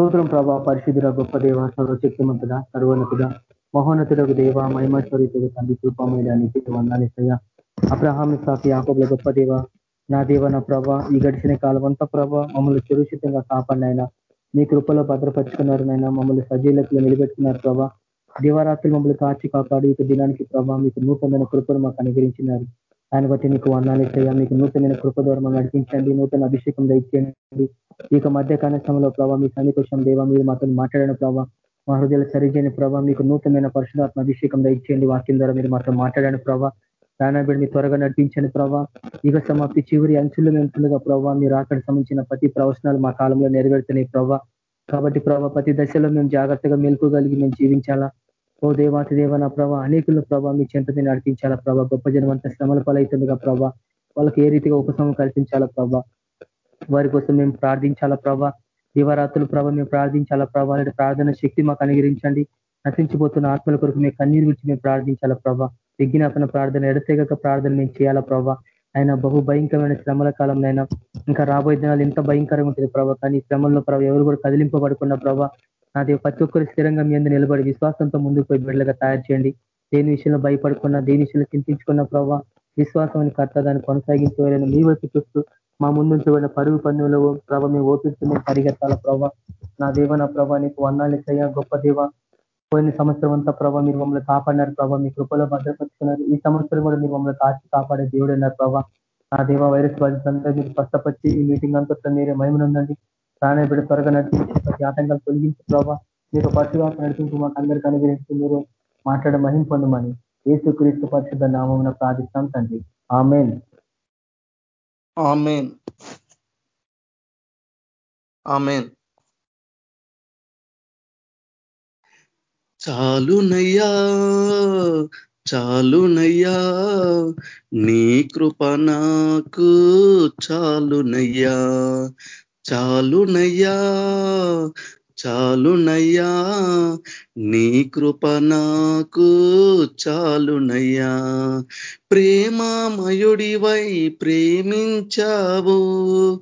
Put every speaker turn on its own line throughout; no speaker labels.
స్తోత్రం ప్రభా పరిశుద్ధుర గొప్ప దేవ సర్వశక్తిమంతుడ సర్వోన్నతుడ మహోన్నతుడకు దేవ మహిమస్వరూపుడు తండ్రి కృపమైన వందాలిసయ్య అబ్రహాం సాఫి ఆకుల గొప్ప దేవ నా దేవ నా ప్రభా ఈ గడిచిన కాలం అంతా ప్రభా మమ్మల్ని సురక్షితంగా కాపాడినైనా మీ కృపలో భద్రపరుచుకున్నారు నైనా మమ్మల్ని సజీలకులు నిలబెట్టుకున్నారు ప్రభా. దివారాత్రులు మమ్మల్ని కాచి కాపాడి ఇక దినానికి ప్రభా మీకు నూతనమైన కృపను మాకు అనుగ్రహించినారు. ఆయన బట్టి మీకు వర్ణాలిసయ్యా మీకు నూతనమైన కృప నడిపించండి నూతన అభిషేకం దయచేయండి. ఇక మధ్య సమయంలో ప్రభావ మీ సన్నికోశం దేవ మీరు మాతో మాట్లాడిన ప్రభావ మా హృదయాలు సరిచేయని ప్రభావ మీకు నూతనమైన పరిశుధాత్మ అభిషేకం దయచేయండి. వాక్యం ద్వారా మీరు మాతో మాట్లాడని ప్రభావ రానబడి మీ త్వరగా నడిపించండి ప్రభావ ఇక సమాప్తి చివరి అంచులు ఉంటుండగా ప్రభావ మీరు అక్కడ సంబంధించిన ప్రతి ప్రవచనాలు మా కాలంలో నెరవేరుతున్నాయి ప్రభావ కాబట్టి ప్రభావ ప్రతి దశలో మేము జాగ్రత్తగా మెలుకోగలిగి మేము జీవించాలా? ఓ దేవాతి దేవ నా ప్రభావ అనేకుల ప్రభావ మీ చెంతని నడిపించాలా ప్రభావ గొప్ప జనం అంతా శ్రమల పాలవుతుందిగా ప్రభా. వాళ్ళకి ఏ రీతిగా ఉపశమం కల్పించాలా ప్రభా. వారి కోసం మేము ప్రార్థించాలా ప్రభా. దివరాత్రులు ప్రభా మేము ప్రార్థించాలా ప్రభా. ప్రార్థన శక్తి మాకు అనుగ్రహించండి. నశించిపోతున్న ఆత్మల కొరకు మేము కన్నీరు గురించి మేము ప్రార్థించాలా ప్రభా. విజ్ఞాపన ప్రార్థన ఎడతెగక ప్రార్థన మేము చేయాలా ప్రభా. ఆయన బహు భయంకరమైన శ్రమల కాలంలో ఇంకా రాబోయే దినాలు ఎంత భయంకరంగా ఉంటుంది ప్రభా. కానీ శ్రమంలో ప్రభావ ఎవరు కూడా కదిలింపబడుకున్న నా దేవ ప్రతి ఒక్కరు స్థిరంగా మీ అందరూ నిలబడి విశ్వాసంతో ముందుకు పోయి బిడ్డలుగా తయారు చేయండి. దేని విషయంలో భయపడుకున్న దేని విషయంలో చింతించుకున్న ప్రభావ విశ్వాసం కర్త దాన్ని కొనసాగించే మీ వైపు చూస్తూ మా ముందుంచబడిన పరుగు పన్నులో ప్రభ మేము ఓపిస్తుంది పరిగెత్తాల ప్రభావ నా దేవ నా ప్రభ నీకు వర్ణాలిసయ్యా గొప్ప దేవ పోయిన సంవత్సరం అంతా ప్రభావ మీరు మమ్మల్ని కాపాడినారు ప్రభావ మీ కృపలో భద్రపరుచుకున్నారు. ఈ సంవత్సరం కూడా మీరు మమ్మల్ని కాచి కాపాడే దేవుడు అన్నారు ప్రభావ నా దేవ వైరస్ బాధితులంతా మీరు స్పష్టపరిచి ఈ మీటింగ్ అంతా మీరే మహిమనుందండి. ప్రాణ బిడ్డ త్వరగా నడిపించి ప్రతి ఆటంకాలు తొలగించి ప్రభావ మీకు పరిశుభాత నడిపించి మాకు అందరికీ అనుగ్రహించి మీరు మాట్లాడే మహిం పొందమని ఏసుక్రీస్తు పరిశుద్ధ నామం ప్రార్థిస్తాం తండ్రి. ఆమెన్.
ఆమెన్. ఆమెన్. చాలునయ్యా చాలునయ్యా నీ కృప నాకు చాలునయ్యా చాలునయ్యా చాలునయ్యా నీ కృప నాకు చాలునయ్యా. ప్రేమామయుడివై ప్రేమించావు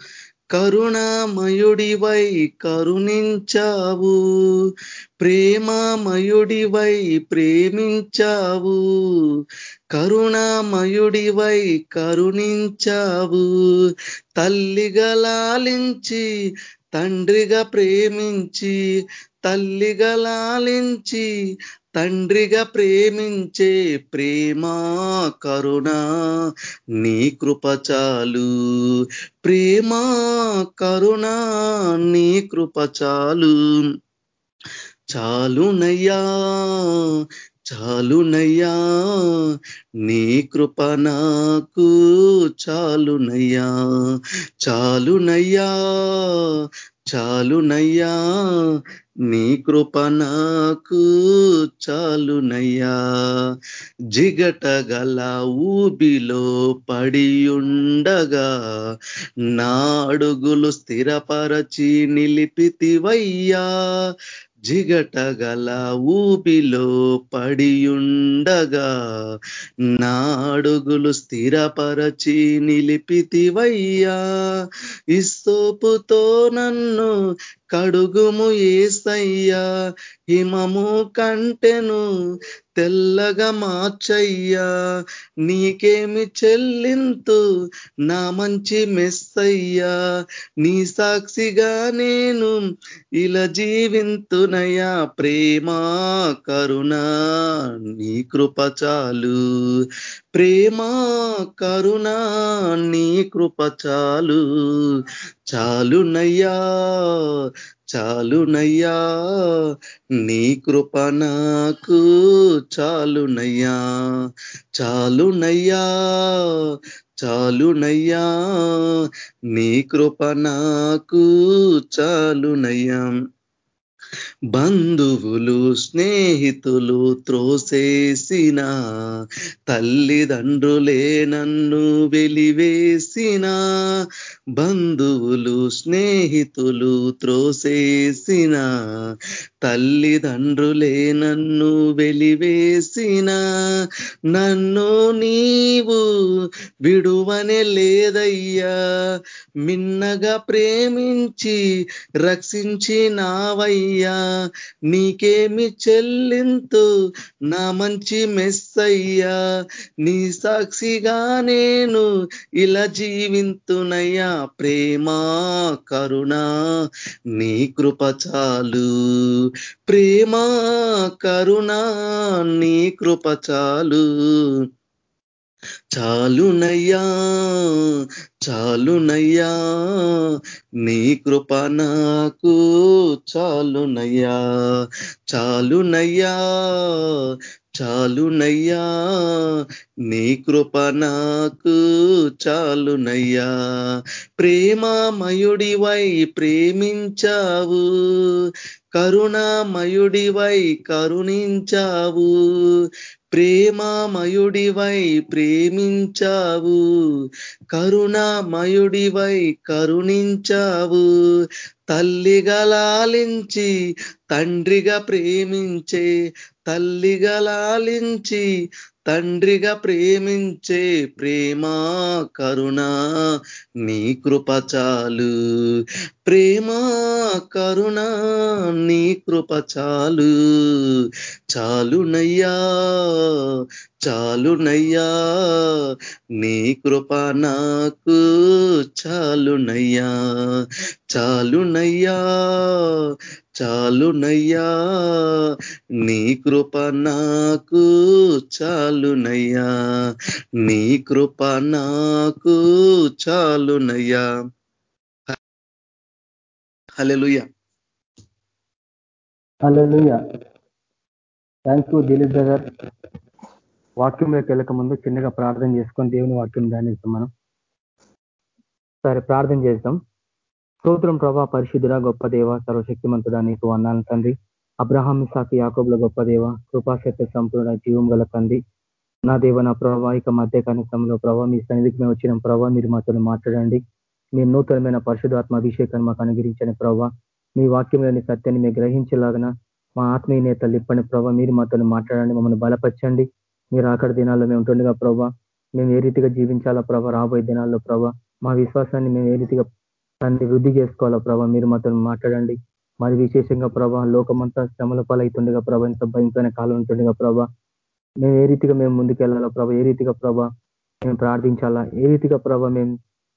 కరుణామయుడివై కరుణించావు ప్రేమామయుడివై ప్రేమించావు కరుణామయుడివై కరుణించావు. తల్లిగా లాలించి తండ్రిగా ప్రేమించి తల్లిగా లాలించి తండ్రిగా ప్రేమించే ప్రేమా కరుణ నీ కృపచాలు ప్రేమా కరుణ నీ కృపచాలు చాలునయ్యా చాలునయ్యా నీ కృప నాకు చాలునయ్యా చాలునయ్యా చాలునయ్యా నీ కృప నాకు చాలునయ్యా. జిగట గల ఊబిలో పడియుండగా నాడుగులు స్థిరపరచి నిలిపితివయ్యా. జిగటగల ఊపిలో పడియుండగా నాడుగులు స్థిరపరచి నిలిపితివయ్యా. ఇస్తోపుతో నన్ను కడుగుము ఏసయ్యా హిమము కంటెను తెల్లగా మార్చయ్యా. నీకేమి చెల్లింతు నా మంచి మెస్సయ్యా. నీ సాక్షిగా నేను ఇలా జీవింతునయా ప్రేమా కరుణ నీ కృప చాలు. ప్రేమా కరుణ నీ కృప చాలు. చాలునయ్యా చాలునయ్యా నీ కృప నాకు చాలునయ్యా. చాలునయ్యా చాలునయ్యా నీ కృప నాకు చాలునయ్యా. బంధువులు స్నేహితులు త్రోసేసిన తల్లిదండ్రులే నన్ను వెలివేసిన బంధువులు స్నేహితులు త్రోసేసిన తల్లిదండ్రులే నన్ను వెలివేసిన నన్ను నీవు విడువనే లేదయ్యా. మిన్నగా ప్రేమించి రక్షించినావయ్యా. నీకేమి చెల్లింతు నా మంచి మెస్సయ్యా. నీ సాక్షిగా నేను ఇలా జీవింతునయ్యా. ప్రేమా కరుణ నీ కృప చాలు. ప్రేమా కరుణా నీ కృప చాలు. చాలునయ్యా చాలునయ్యా నీ కృప నాకు చాలునయ్యా. చాలునయ్యా చాలునయ్యా నీ కృప నాకు చాలునయ్యా. ప్రేమామయుడివై ప్రేమించావు కరుణామయుడివై కరుణించావు ప్రేమామయుడివై ప్రేమించావు కరుణామయుడివై కరుణించావు తల్లిగా లాలించి తండ్రిగా ప్రేమించే తల్లిగా లాలించి తండ్రిగా ప్రేమించే ప్రేమ కరుణ నీ కృప చాలు. ప్రేమా కరుణ నీ కృప చాలు. చాలునయ్యా చాలునయ్యా నీ కృప నాకు చాలునయ్యా చాలునయ్యా చాలునయ్యా నీ కృప నాకు చాలునయ్యా నీ కృప నాకు చాలునయ్యా. Hallelujah
hallelujah thank you Dilip brother. వాక్యంలోకి వెళ్ళక ముందు చిన్నగా ప్రార్థన చేసుకొని దేవుని వాక్యం ధ్యానిస్తాం మనం. సరే ప్రార్థన చేద్దాం. స్తోత్రం ప్రభా పరిశుద్ధుడ గొప్ప దేవ సర్వశక్తిమంతుడా నీకు వన్నాను తండ్రి. అబ్రహాం సాకి యాకోబుల గొప్ప దేవ కృపాశక్తి సంపూర్ణ జీవం గల తండ్రి. నా దేవ నా ప్రభా ఇక మధ్య కనీసంలో ప్రభా మీ సన్నిధికి మేము వచ్చిన ప్రభా మీరు మాతో మాట్లాడండి. మీ నూతనమైన పరిశుధాత్మ అభిషేకాన్ని మాకు అనుగ్రహించని ప్రభా. మీ వాక్యంలోని సత్యాన్ని మేము గ్రహించేలాగన మా ఆత్మీయ నేతలు ఇప్పని ప్రభావ మీరు మాతో మాట్లాడండి మమ్మల్ని బలపరచండి. మీరు అక్కడ దినాల్లో మేము ఉంటుండగా ప్రభా మేము ఏ రీతిగా జీవించాలా ప్రభా రాబోయే దినాల్లో ప్రభా మా విశ్వాసాన్ని మేము ఏ రీతిగా దాన్ని వృద్ధి చేసుకోవాలా ప్రభా మీరు మాతో మాట్లాడండి. మరి విశేషంగా ప్రభా లోకమంతా శ్రమల పాలవుతుండగా ప్రభా ఇంత భయంకరమైన కాలం ఉంటుండగా ప్రభా మేము ఏ రీతిగా మేము ముందుకెళ్ళాలా ప్రభా ఏ రీతిగా ప్రభా మేము ప్రార్థించాలా ఏ రీతిగా ప్రభా మేము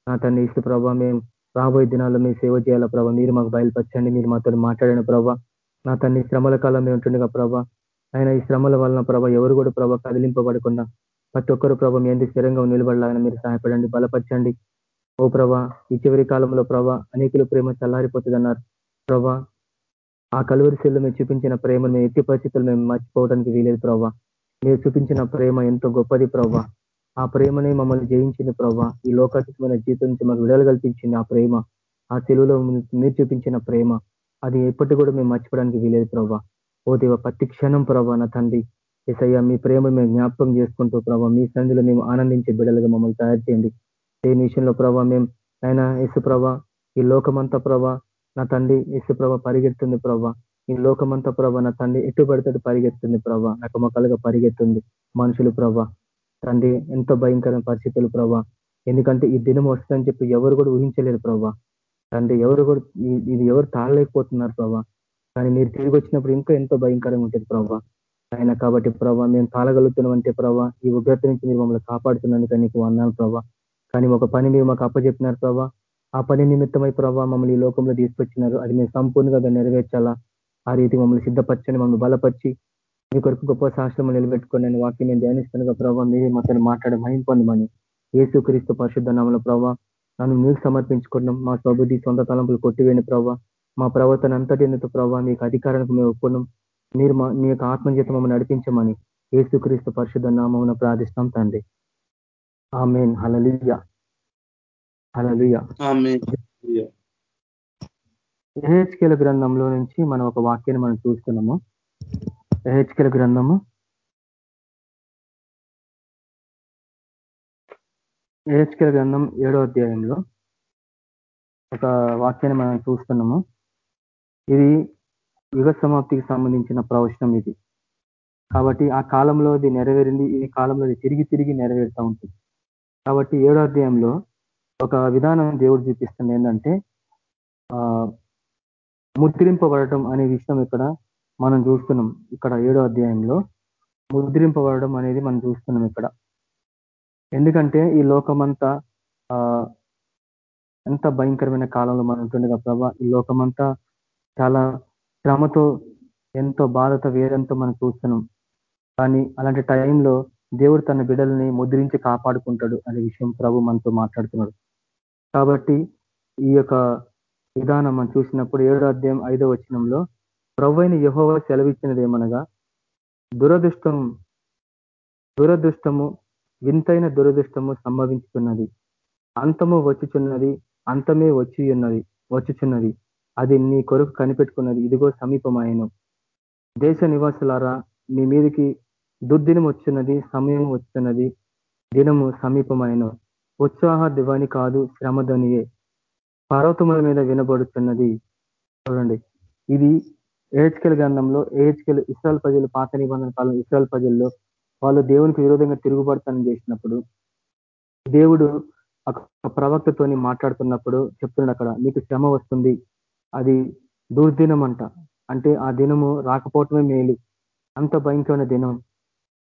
నా తన్ని ఇస్తూ ప్రభా మేము రాబోయే దినాల్లో మేము సేవ చేయాలా ప్రభా మీరు మాకు బయలుపరచండి మీరు మాతో మాట్లాడిన ప్రభా నా తన్ని శ్రమల కాలం మేము ఉంటుండగా ప్రభా ఆయన ఈ శ్రమల వలన ప్రభ ఎవరు కూడా ప్రభ కదిలింపబడకుండా ప్రతి ఒక్కరు ప్రభ మీ ఎందుకు స్థిరంగా నిలబడాలని మీరు సహాయపడండి బలపరచండి. ఓ ప్రభా ఈ చివరి కాలంలో ప్రభా అనేకుల ప్రేమ చల్లారిపోతుందన్నారు. ప్రభ ప్రభా ఆ కలువరి శిల్లు మీరు చూపించిన ప్రేమను మేము ఎట్టి పరిస్థితులు మేము మర్చిపోవడానికి వీలేదు ప్రభా. మీరు చూపించిన ప్రేమ ఎంతో గొప్పది ప్రభా. ఆ ప్రేమని మమ్మల్ని జయించింది ప్రభా. ఈ లోకాతీతమైన జీవితం నుంచి మాకు విడుదల కల్పించింది ఆ ప్రేమ. ఆ తెలుగులో మీరు చూపించిన ప్రేమ. అది ఎప్పటి కూడా మేము మర్చిపోవడానికి వీలేదు ప్రభా. ఓ దేవ ప్రతి క్షణం ప్రభా నా తండ్రి. ఏసయ్య మీ ప్రేమ మేము జ్ఞాపకం చేసుకుంటూ ప్రభా మీ సంధిలో మేము ఆనందించే బిడ్డలుగా మమ్మల్ని తయారు చేయండి. దేని విషయంలో ప్రభావ మేము ఆయన యేసు ఈ లోకమంతా ప్రభా నా తండ్రి యేసు ప్రభ పరిగెత్తుంది ప్రభా. ఈ లోకమంతా ప్రభా నా తండ్రి ఎటు పడితే పరిగెత్తుంది ప్రభా. నాకు మొక్కలుగా పరిగెత్తుంది మనుషులు ప్రభా. తండ్రి ఎంతో భయంకరమైన పరిస్థితులు ప్రభా. ఎందుకంటే ఈ దినం వస్తుందని చెప్పి ఎవరు కూడా ఊహించలేరు ప్రభా. తండ్రి ఎవరు కూడా ఇది ఎవరు తాళలేకపోతున్నారు ప్రభా. కానీ మీరు తిరిగి వచ్చినప్పుడు ఇంకా ఎంతో భయంకరంగా ఉంటుంది ప్రభావ ఆయన కాబట్టి ప్రభా మేము తాళగలుగుతున్నాం అంటే ప్రభా ఈ ఉగ్రత నుంచి మీరు మమ్మల్ని కాపాడుతున్నందుకు నీకు అన్నాను ప్రభావ కానీ ఒక పని మీరు మాకు అప్పచెప్పినారు ప్రభా. ఆ పని నిమిత్తమై ప్రభావ మమ్మల్ని ఈ లోకంలో తీసుకొచ్చినారు. అది మేము సంపూర్ణంగా నెరవేర్చాలా? ఆ రీతి మమ్మల్ని సిద్ధపరచని మమ్మల్ని బలపరిచి మీ కొరకు గొప్ప శాస్త్రం నిలబెట్టుకొని నేను వాక్యం నేను ధ్యానిస్తానుగా ప్రభావ మీరే మాతో మాట్లాడే మహిం పొందమని. ఏసు క్రీస్తు పరిశుద్ధ నామల ప్రభావ నన్ను మీకు సమర్పించుకున్నాం మా స్వబుద్ధి సొంత తలంపులు కొట్టివేని ప్రభావ మా ప్రవర్తన అంతటి ప్రభావ మీకు అధికారానికి మేము ఒప్పుకున్నాం. మీరు మీ యొక్క ఆత్మచేత మమ్మల్ని నడిపించమని ఏసుక్రీస్తు పరిశుద్ధ నామమున ప్రార్థిస్తాం తండ్రి. ఆమెన్. హలలియ హలలియ ఎహెచ్కేల గ్రంథంలో నుంచి మనం ఒక వాక్యాన్ని మనం చూస్తున్నాము. ఎహెచ్కేల గ్రంథము. ఎహెచ్కేల గ్రంథం ఏడో అధ్యాయంలో ఒక వాక్యాన్ని మనం చూస్తున్నాము. ఇది యుగ సమాప్తికి సంబంధించిన ప్రవచనం ఇది. కాబట్టి ఆ కాలంలో అది నెరవేరింది ఈ కాలంలో అది తిరిగి తిరిగి నెరవేరుతూ ఉంటుంది. కాబట్టి ఏడో అధ్యాయంలో ఒక విధానం దేవుడు చూపిస్తుంది ఏంటంటే ఆ ముద్రింపబడటం అనే విషయం ఇక్కడ మనం చూస్తున్నాం. ఇక్కడ ఏడో అధ్యాయంలో ముద్రింపబడడం అనేది మనం చూస్తున్నాం ఇక్కడ. ఎందుకంటే ఈ లోకమంతా ఆ ఎంత భయంకరమైన కాలంలో మనం ఉంటుండగా ప్రభా ఈ లోకమంతా చాలా శ్రమతో ఎంతో బాధతో వేదంతో మనం చూస్తున్నాం. కానీ అలాంటి టైంలో దేవుడు తన బిడ్డల్ని ముద్రించి కాపాడుకుంటాడు అనే విషయం ప్రభు మనతో మాట్లాడుతున్నాడు. కాబట్టి ఈ యొక్క విధానం మనం చూసినప్పుడు ఏడో అధ్యాయం ఐదో వచనంలో ప్రభు అయిన యహోవ సెలవిచ్చినది ఏమనగా దురదృష్టం దురదృష్టము వింతైన దురదృష్టము సంభవించుతున్నది అంతము వచ్చుచున్నది అంతమే వచ్చి ఉన్నది వచ్చుచున్నది. అది నీ కొరకు కనిపెట్టుకున్నది. ఇదిగో సమీపమాయను. దేశ నివాసులారా మీ మీదికి దుర్దినం వచ్చినది సమయం వచ్చినది. దినము సమీపమైన ఉత్సాహ దివాని కాదు శ్రమధనియే. పర్వతముల మీద వినబడుతున్నది చూడండి. ఇది ఏహెచ్కెల్ గ్రంథంలో ఏహెచ్కెల్ ఇస్రాల్ ప్రజలు పాత నిబంధన కాలం ఇస్రాల్ ప్రజల్లో వాళ్ళు దేవునికి విరోధంగా తిరుగుబడతానని చేసినప్పుడు దేవుడు ప్రవక్తతోని మాట్లాడుతున్నప్పుడు చెప్తున్నాడు అక్కడ మీకు శ్రమ వస్తుంది. అది దుర్దినం అంట అంటే ఆ దినము రాకపోవటమే మేలు. అంత భయంకరమైన దినం.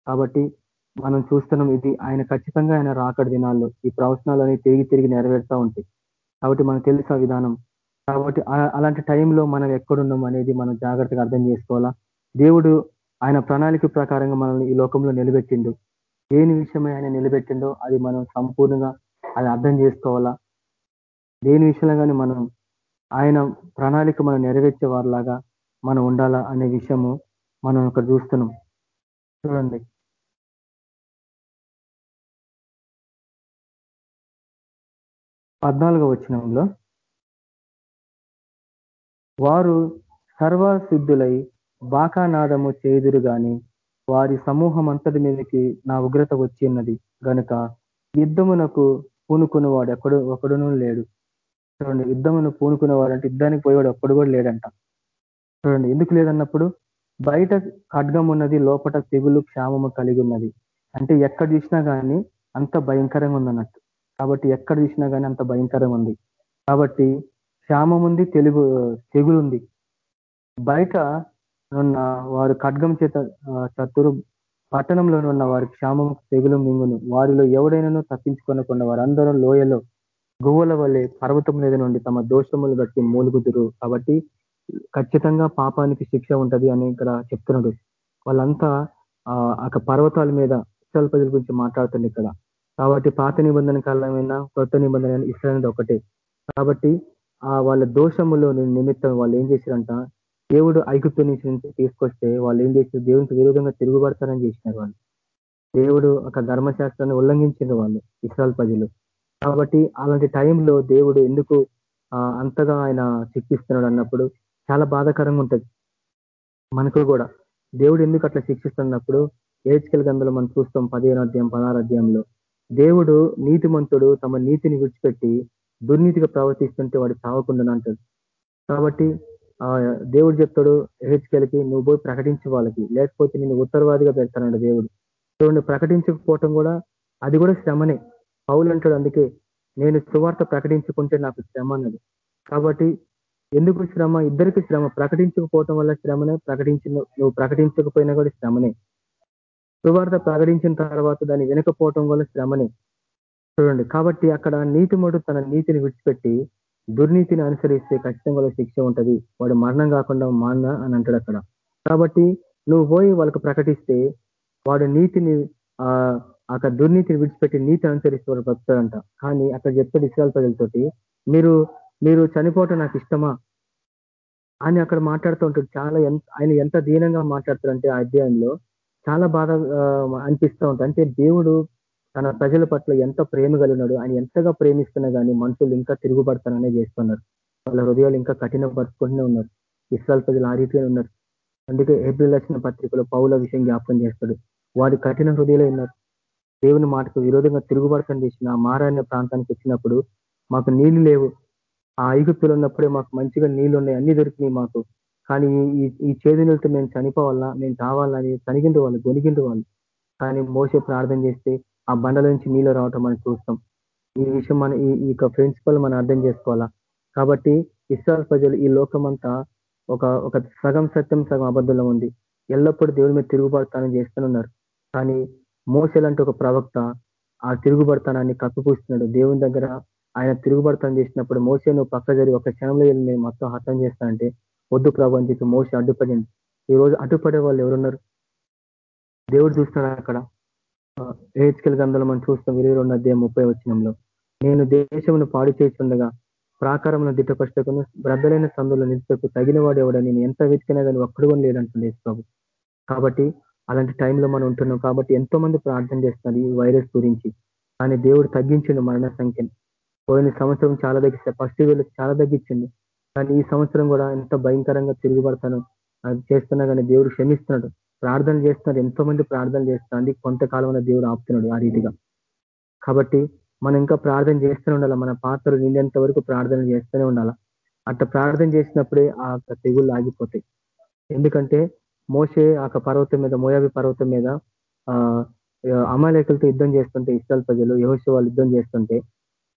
కాబట్టి మనం చూస్తున్నాం ఇది ఆయన ఖచ్చితంగా ఆయన రాకడ దినాల్లో ఈ ప్రవచనాలు తిరిగి తిరిగి నెరవేరుతూ ఉంటాయి. కాబట్టి మనకు తెలుసు ఆ విధానం. కాబట్టి అలాంటి టైంలో మనం ఎక్కడున్నాం అనేది మనం జాగ్రత్తగా అర్థం చేసుకోవాలా? దేవుడు ఆయన ప్రణాళిక ప్రకారంగా మనల్ని ఈ లోకంలో నిలబెట్టిండు. దేని విషయమై ఆయన నిలబెట్టిండో అది మనం సంపూర్ణంగా అది అర్థం చేసుకోవాలా? దేని విషయంలో కానీ మనం ఆయన ప్రణాళిక మనం నెరవేర్చే వారిలాగా మనం ఉండాలా అనే విషయము మనం ఇక్కడ చూస్తున్నాం. చూడండి. పద్నాలుగో వచనంలో వారు సర్వసిద్ధులై బాకానాదము చేదురు గాని వారి సమూహం అంతటి మీదకి నా ఉగ్రత వచ్చిన్నది గనుక యుద్ధమునకు పూనుకునేవాడు ఎక్కడు ఒకడునూ లేడు. చూడండి యుద్ధమును పూనుకునేవాడు అంటే యుద్ధానికి పోయేవాడు అప్పుడు కూడా లేడంట. చూడండి ఎందుకు లేదన్నప్పుడు బయట ఖడ్గం ఉన్నది లోపల తెగులు క్షామము కలిగి ఉన్నది. అంటే ఎక్కడ చూసినా కానీ అంత భయంకరంగా ఉందన్నట్టు కాబట్టి ఎక్కడ చూసినా కానీ అంత భయంకరంగా ఉంది. కాబట్టి క్షామం ఉంది తెలుగు తెగులు ఉంది. బయట ఉన్న వారు ఖడ్గం చేత చతురు పట్టణంలో ఉన్న వారి క్షామం తెగులు మింగును. వారిలో ఎవడైనాను తప్పించుకొనకుండా వారందరూ లోయలో గువ్వల వల్లే పర్వతం మీద నుండి తమ దోషములు బట్టి మూలుగుదురు. కాబట్టి ఖచ్చితంగా పాపానికి శిక్ష ఉంటది అని ఇక్కడ చెప్తున్నాడు. వాళ్ళంతా ఆ పర్వతాల మీద ఇస్రాయల్ ప్రజల గురించి మాట్లాడుతుంది ఇక్కడ. కాబట్టి పాత నిబంధన కాలమైన కొత్త నిబంధన ఇస్రాయల్ ఒకటే. కాబట్టి ఆ వాళ్ళ దోషములో నిమిత్తం వాళ్ళు ఏం చేశారంట దేవుడు ఐగుప్తు నుంచి తీసుకొస్తే వాళ్ళు ఏం చేశారు? దేవునికి విరోధంగా తిరుగుబడతారని చేసినారు వాళ్ళు. దేవుడు ఒక ధర్మశాస్త్రాన్ని ఉల్లంఘించారు వాళ్ళు ఇస్రాయల్ ప్రజలు. కాబట్టి అలాంటి టైంలో దేవుడు ఎందుకు అంతగా ఆయన శిక్షిస్తున్నాడు అన్నప్పుడు చాలా బాధాకరంగా ఉంటుంది. మనకు కూడా. దేవుడు ఎందుకు అట్లా శిక్షిస్తున్నప్పుడు ఏజ్కెల్ గంధలో మనం చూస్తాం పదిహేను అధ్యాయం పదహారు అధ్యాయంలో. దేవుడు నీతిమంతుడు తమ నీతిని విడిచిపెట్టి దుర్నీతిగా ప్రవర్తిస్తుంటే వాడు చావకుండా అంటాడు. కాబట్టి ఆ దేవుడు చెప్తాడు హెచ్కెల్కి నువ్వు పోయి ప్రకటించే వాళ్ళకి. లేకపోతే నేను ఉత్తరవాదిగా పెడతానంట దేవుడు. చూడండి ప్రకటించకపోవటం కూడా అది కూడా శ్రమనే. పౌలు అంటాడు అందుకే నేను సువార్త ప్రకటించుకుంటే నాకు శ్రమ అన్నది. కాబట్టి ఎందుకు శ్రమ? ఇద్దరికి శ్రమ. ప్రకటించకపోవటం వల్ల శ్రమనే ప్రకటించిన నువ్వు ప్రకటించకపోయినా కూడా శ్రమనే. సువార్త ప్రకటించిన తర్వాత దాన్ని వినకపోవటం వల్ల శ్రమనే. చూడండి కాబట్టి అక్కడ నీతిముడు తన నీతిని విడిచిపెట్టి దుర్నీతిని అనుసరిస్తే ఖచ్చితంగా శిక్ష ఉంటది. వాడు మరణం కాకుండా మాన్న అని అంటాడు అక్కడ. కాబట్టి నువ్వు పోయి వాళ్ళకు ప్రకటిస్తే వాడు నీతిని ఆ అక్కడ దుర్నీతిని విడిచిపెట్టి నీతి అనుసరిస్తే వాడు కానీ అక్కడ చెప్తాడు ఇస్రాయల్ ప్రజలతోటి మీరు మీరు చనిపోవటం నాకు ఇష్టమా? అని అక్కడ మాట్లాడుతూ ఉంటాడు. చాలా ఆయన ఎంత దీనంగా మాట్లాడతారంటే ఆ అధ్యాయంలో చాలా బాధ అనిపిస్తూ ఉంటుంది. అంటే దేవుడు తన ప్రజల పట్ల ఎంత ప్రేమ కలిగినాడు ఆయన ఎంతగా ప్రేమిస్తున్నా కానీ మనుషులు ఇంకా తిరుగుబడతాననే చేస్తున్నారు. వాళ్ళ హృదయాలు ఇంకా కఠినపరుచుకుంటూనే ఉన్నారు. ఇస్రాల్ ప్రజలు ఆ రీతిగా ఉన్నారు. అందుకే ఏప్రిల్ వచ్చిన పత్రికలో పౌల విషయం జ్ఞాపకం చేస్తాడు. వారి కఠిన హృదయలో ఉన్నారు. దేవుని మాటకు విరోధంగా తిరుగుబడతం చేసిన ఆ మారాయణ ప్రాంతానికి వచ్చినప్పుడు మాకు నీళ్ళు లేవు. ఆ ఐగుప్తులు ఉన్నప్పుడే మాకు మంచిగా నీళ్ళు ఉన్నాయి. అన్ని దొరికినాయి మాకు. కానీ ఈ ఈ చేదులతో మేము చనిపోవాలా? మేము కావాలని తనిగిండు వాళ్ళు గొనిగిండు వాళ్ళు. కానీ మోసే ప్రార్థన చేస్తే ఆ బండల నుంచి నీళ్ళు రావటం మనం చూస్తాం. ఈ విషయం మన ఈ యొక్క ప్రిన్సిపల్ మనం అర్థం చేసుకోవాలా? కాబట్టి ఇస్రాల్ ప్రజలు ఈ లోకమంతా ఒక ఒక సగం సత్యం సగం అబద్ధంలో ఉంది. ఎల్లప్పుడూ దేవుడి మీద తిరుగుబడతానని చేస్తున్నారు కానీ మోసలాంటి ఒక ప్రవక్త ఆ తిరుగుబడతానాన్ని కప్పిపూస్తున్నాడు దేవుని దగ్గర ఆయన తిరుగుబడతాను చేసినప్పుడు మోసే నువ్వు పక్క జరిగి ఒక క్షణంలో వెళ్ళి నేను మొత్తం హతం చేస్తానంటే వద్దు ప్రభు అని చెప్పి మోస అడ్డుపడింది. ఈ రోజు అడ్డుపడే వాళ్ళు ఎవరున్నారు? దేవుడు చూస్తున్నాడు అక్కడ? ఏహెచ్కెల్ గంధంలో మనం చూస్తాం ఇరవై రెండు అధ్యాయం ముప్పై వచ్చినంలో నేను దేశమును పాడు చేస్తుండగా ప్రాకారంలో దిట్టపరచకును బ్రద్దలైన సందులో నిలిచకు తగిన వాడు ఎవడని నేను ఎంత వెతికినా కానీ ఒక్కడు కూడా లేదంటుంది ప్రభు. కాబట్టి అలాంటి టైంలో మనం ఉంటున్నాం కాబట్టి ఎంతో మంది ప్రార్థన చేస్తున్నారు ఈ వైరస్ గురించి. కానీ దేవుడు తగ్గించిండు మరణ సంఖ్యను. పోయిన సంవత్సరం చాలా తగ్గిస్తే ఫస్ట్ వేలు చాలా తగ్గించింది కానీ ఈ సంవత్సరం కూడా ఎంత భయంకరంగా తిరుగుబడతాను చేస్తున్నా కానీ దేవుడు క్షమిస్తున్నాడు. ప్రార్థన చేస్తున్నారు. ఎంతో మంది ప్రార్థన చేస్తున్నారు కొంతకాలం దేవుడు ఆపుతున్నాడు ఆ రీతిగా. కాబట్టి మనం ఇంకా ప్రార్థన చేస్తూనే ఉండాలి? మన పాత్రలు నిండేంత వరకు ప్రార్థన చేస్తూనే ఉండాలి? అట్లా ప్రార్థన చేసినప్పుడే ఆ తెగుళ్ళు ఆగిపోతాయి. ఎందుకంటే మోసే ఆ పర్వతం మీద మోయాబి పర్వతం మీద ఆ అమాయకులతో యుద్ధం చేస్తుంటే ఇష్టాల ప్రజలు యహోశ వాళ్ళు యుద్ధం చేస్తుంటే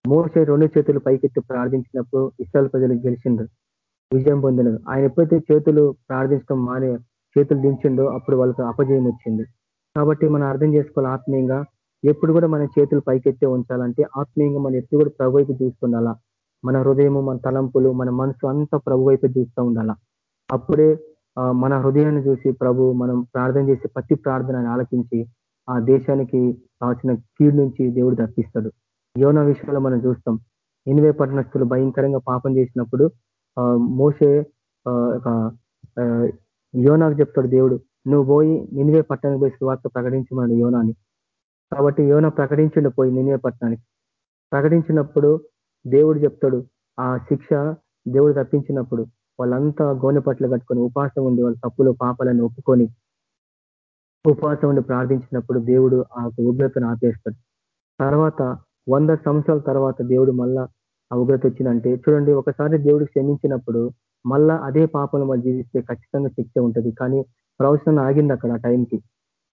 మోసే రెండు చేతులు పైకెత్తి ప్రార్థించినప్పుడు ఇష్టాల ప్రజలు గెలిచిండ్రు విజయం పొందినరు. ఆయన ఎప్పుడైతే చేతులు ప్రార్థించడం మానే చేతులు దించిండో అప్పుడు వాళ్ళకి అపజయం వచ్చింది. కాబట్టి మనం అర్థం చేసుకోవాలి ఆత్మీయంగా. ఎప్పుడు కూడా మన చేతులు పైకెత్తే ఉంచాలంటే ఆత్మీయంగా మనం ఎప్పుడు కూడా ప్రభు వైపు చూస్తుండాలా మన హృదయము మన తలంపులు మన మనసు అంతా ప్రభు వైపు చూస్తూ ఉండాలా? అప్పుడే మన హృదయాన్ని చూసి ప్రభు మనం ప్రార్థన చేసి ప్రతి ప్రార్థన ఆలకించి ఆ దేశానికి కావాల్సిన కీడు నుంచి దేవుడు తప్పిస్తాడు. యోన విషయంలో మనం చూస్తాం ఎనివే పట్టణస్తులు భయంకరంగా పాపం చేసినప్పుడు మోసే యోనాకు చెప్తాడు దేవుడు నువ్వు పోయి నినివే పట్టణానికి పోయి సువార్త ప్రకటించమని యోనాని. కాబట్టి యోన ప్రకటించిండు పోయి నినివే పట్టణానికి. ప్రకటించినప్పుడు దేవుడు చెప్తాడు ఆ శిక్ష దేవుడు తప్పించినప్పుడు వాళ్ళంతా గోనె పట్లు కట్టుకొని ఉపాసం ఉండి వాళ్ళ తప్పులు పాపాలను ఒప్పుకొని ఉపవాసం ఉండి ప్రార్థించినప్పుడు దేవుడు ఆ ఉగ్రతను ఆపేస్తాడు. తర్వాత వంద సంవత్సరాల తర్వాత దేవుడు మళ్ళా ఆ ఉగ్రత వచ్చిందంటే చూడండి ఒకసారి దేవుడు క్షమించినప్పుడు మళ్ళా అదే పాపలు మనం జీవిస్తే ఖచ్చితంగా శిక్ష ఉంటుంది. కానీ ప్రవచనం ఆగింది అక్కడ ఆ టైంకి.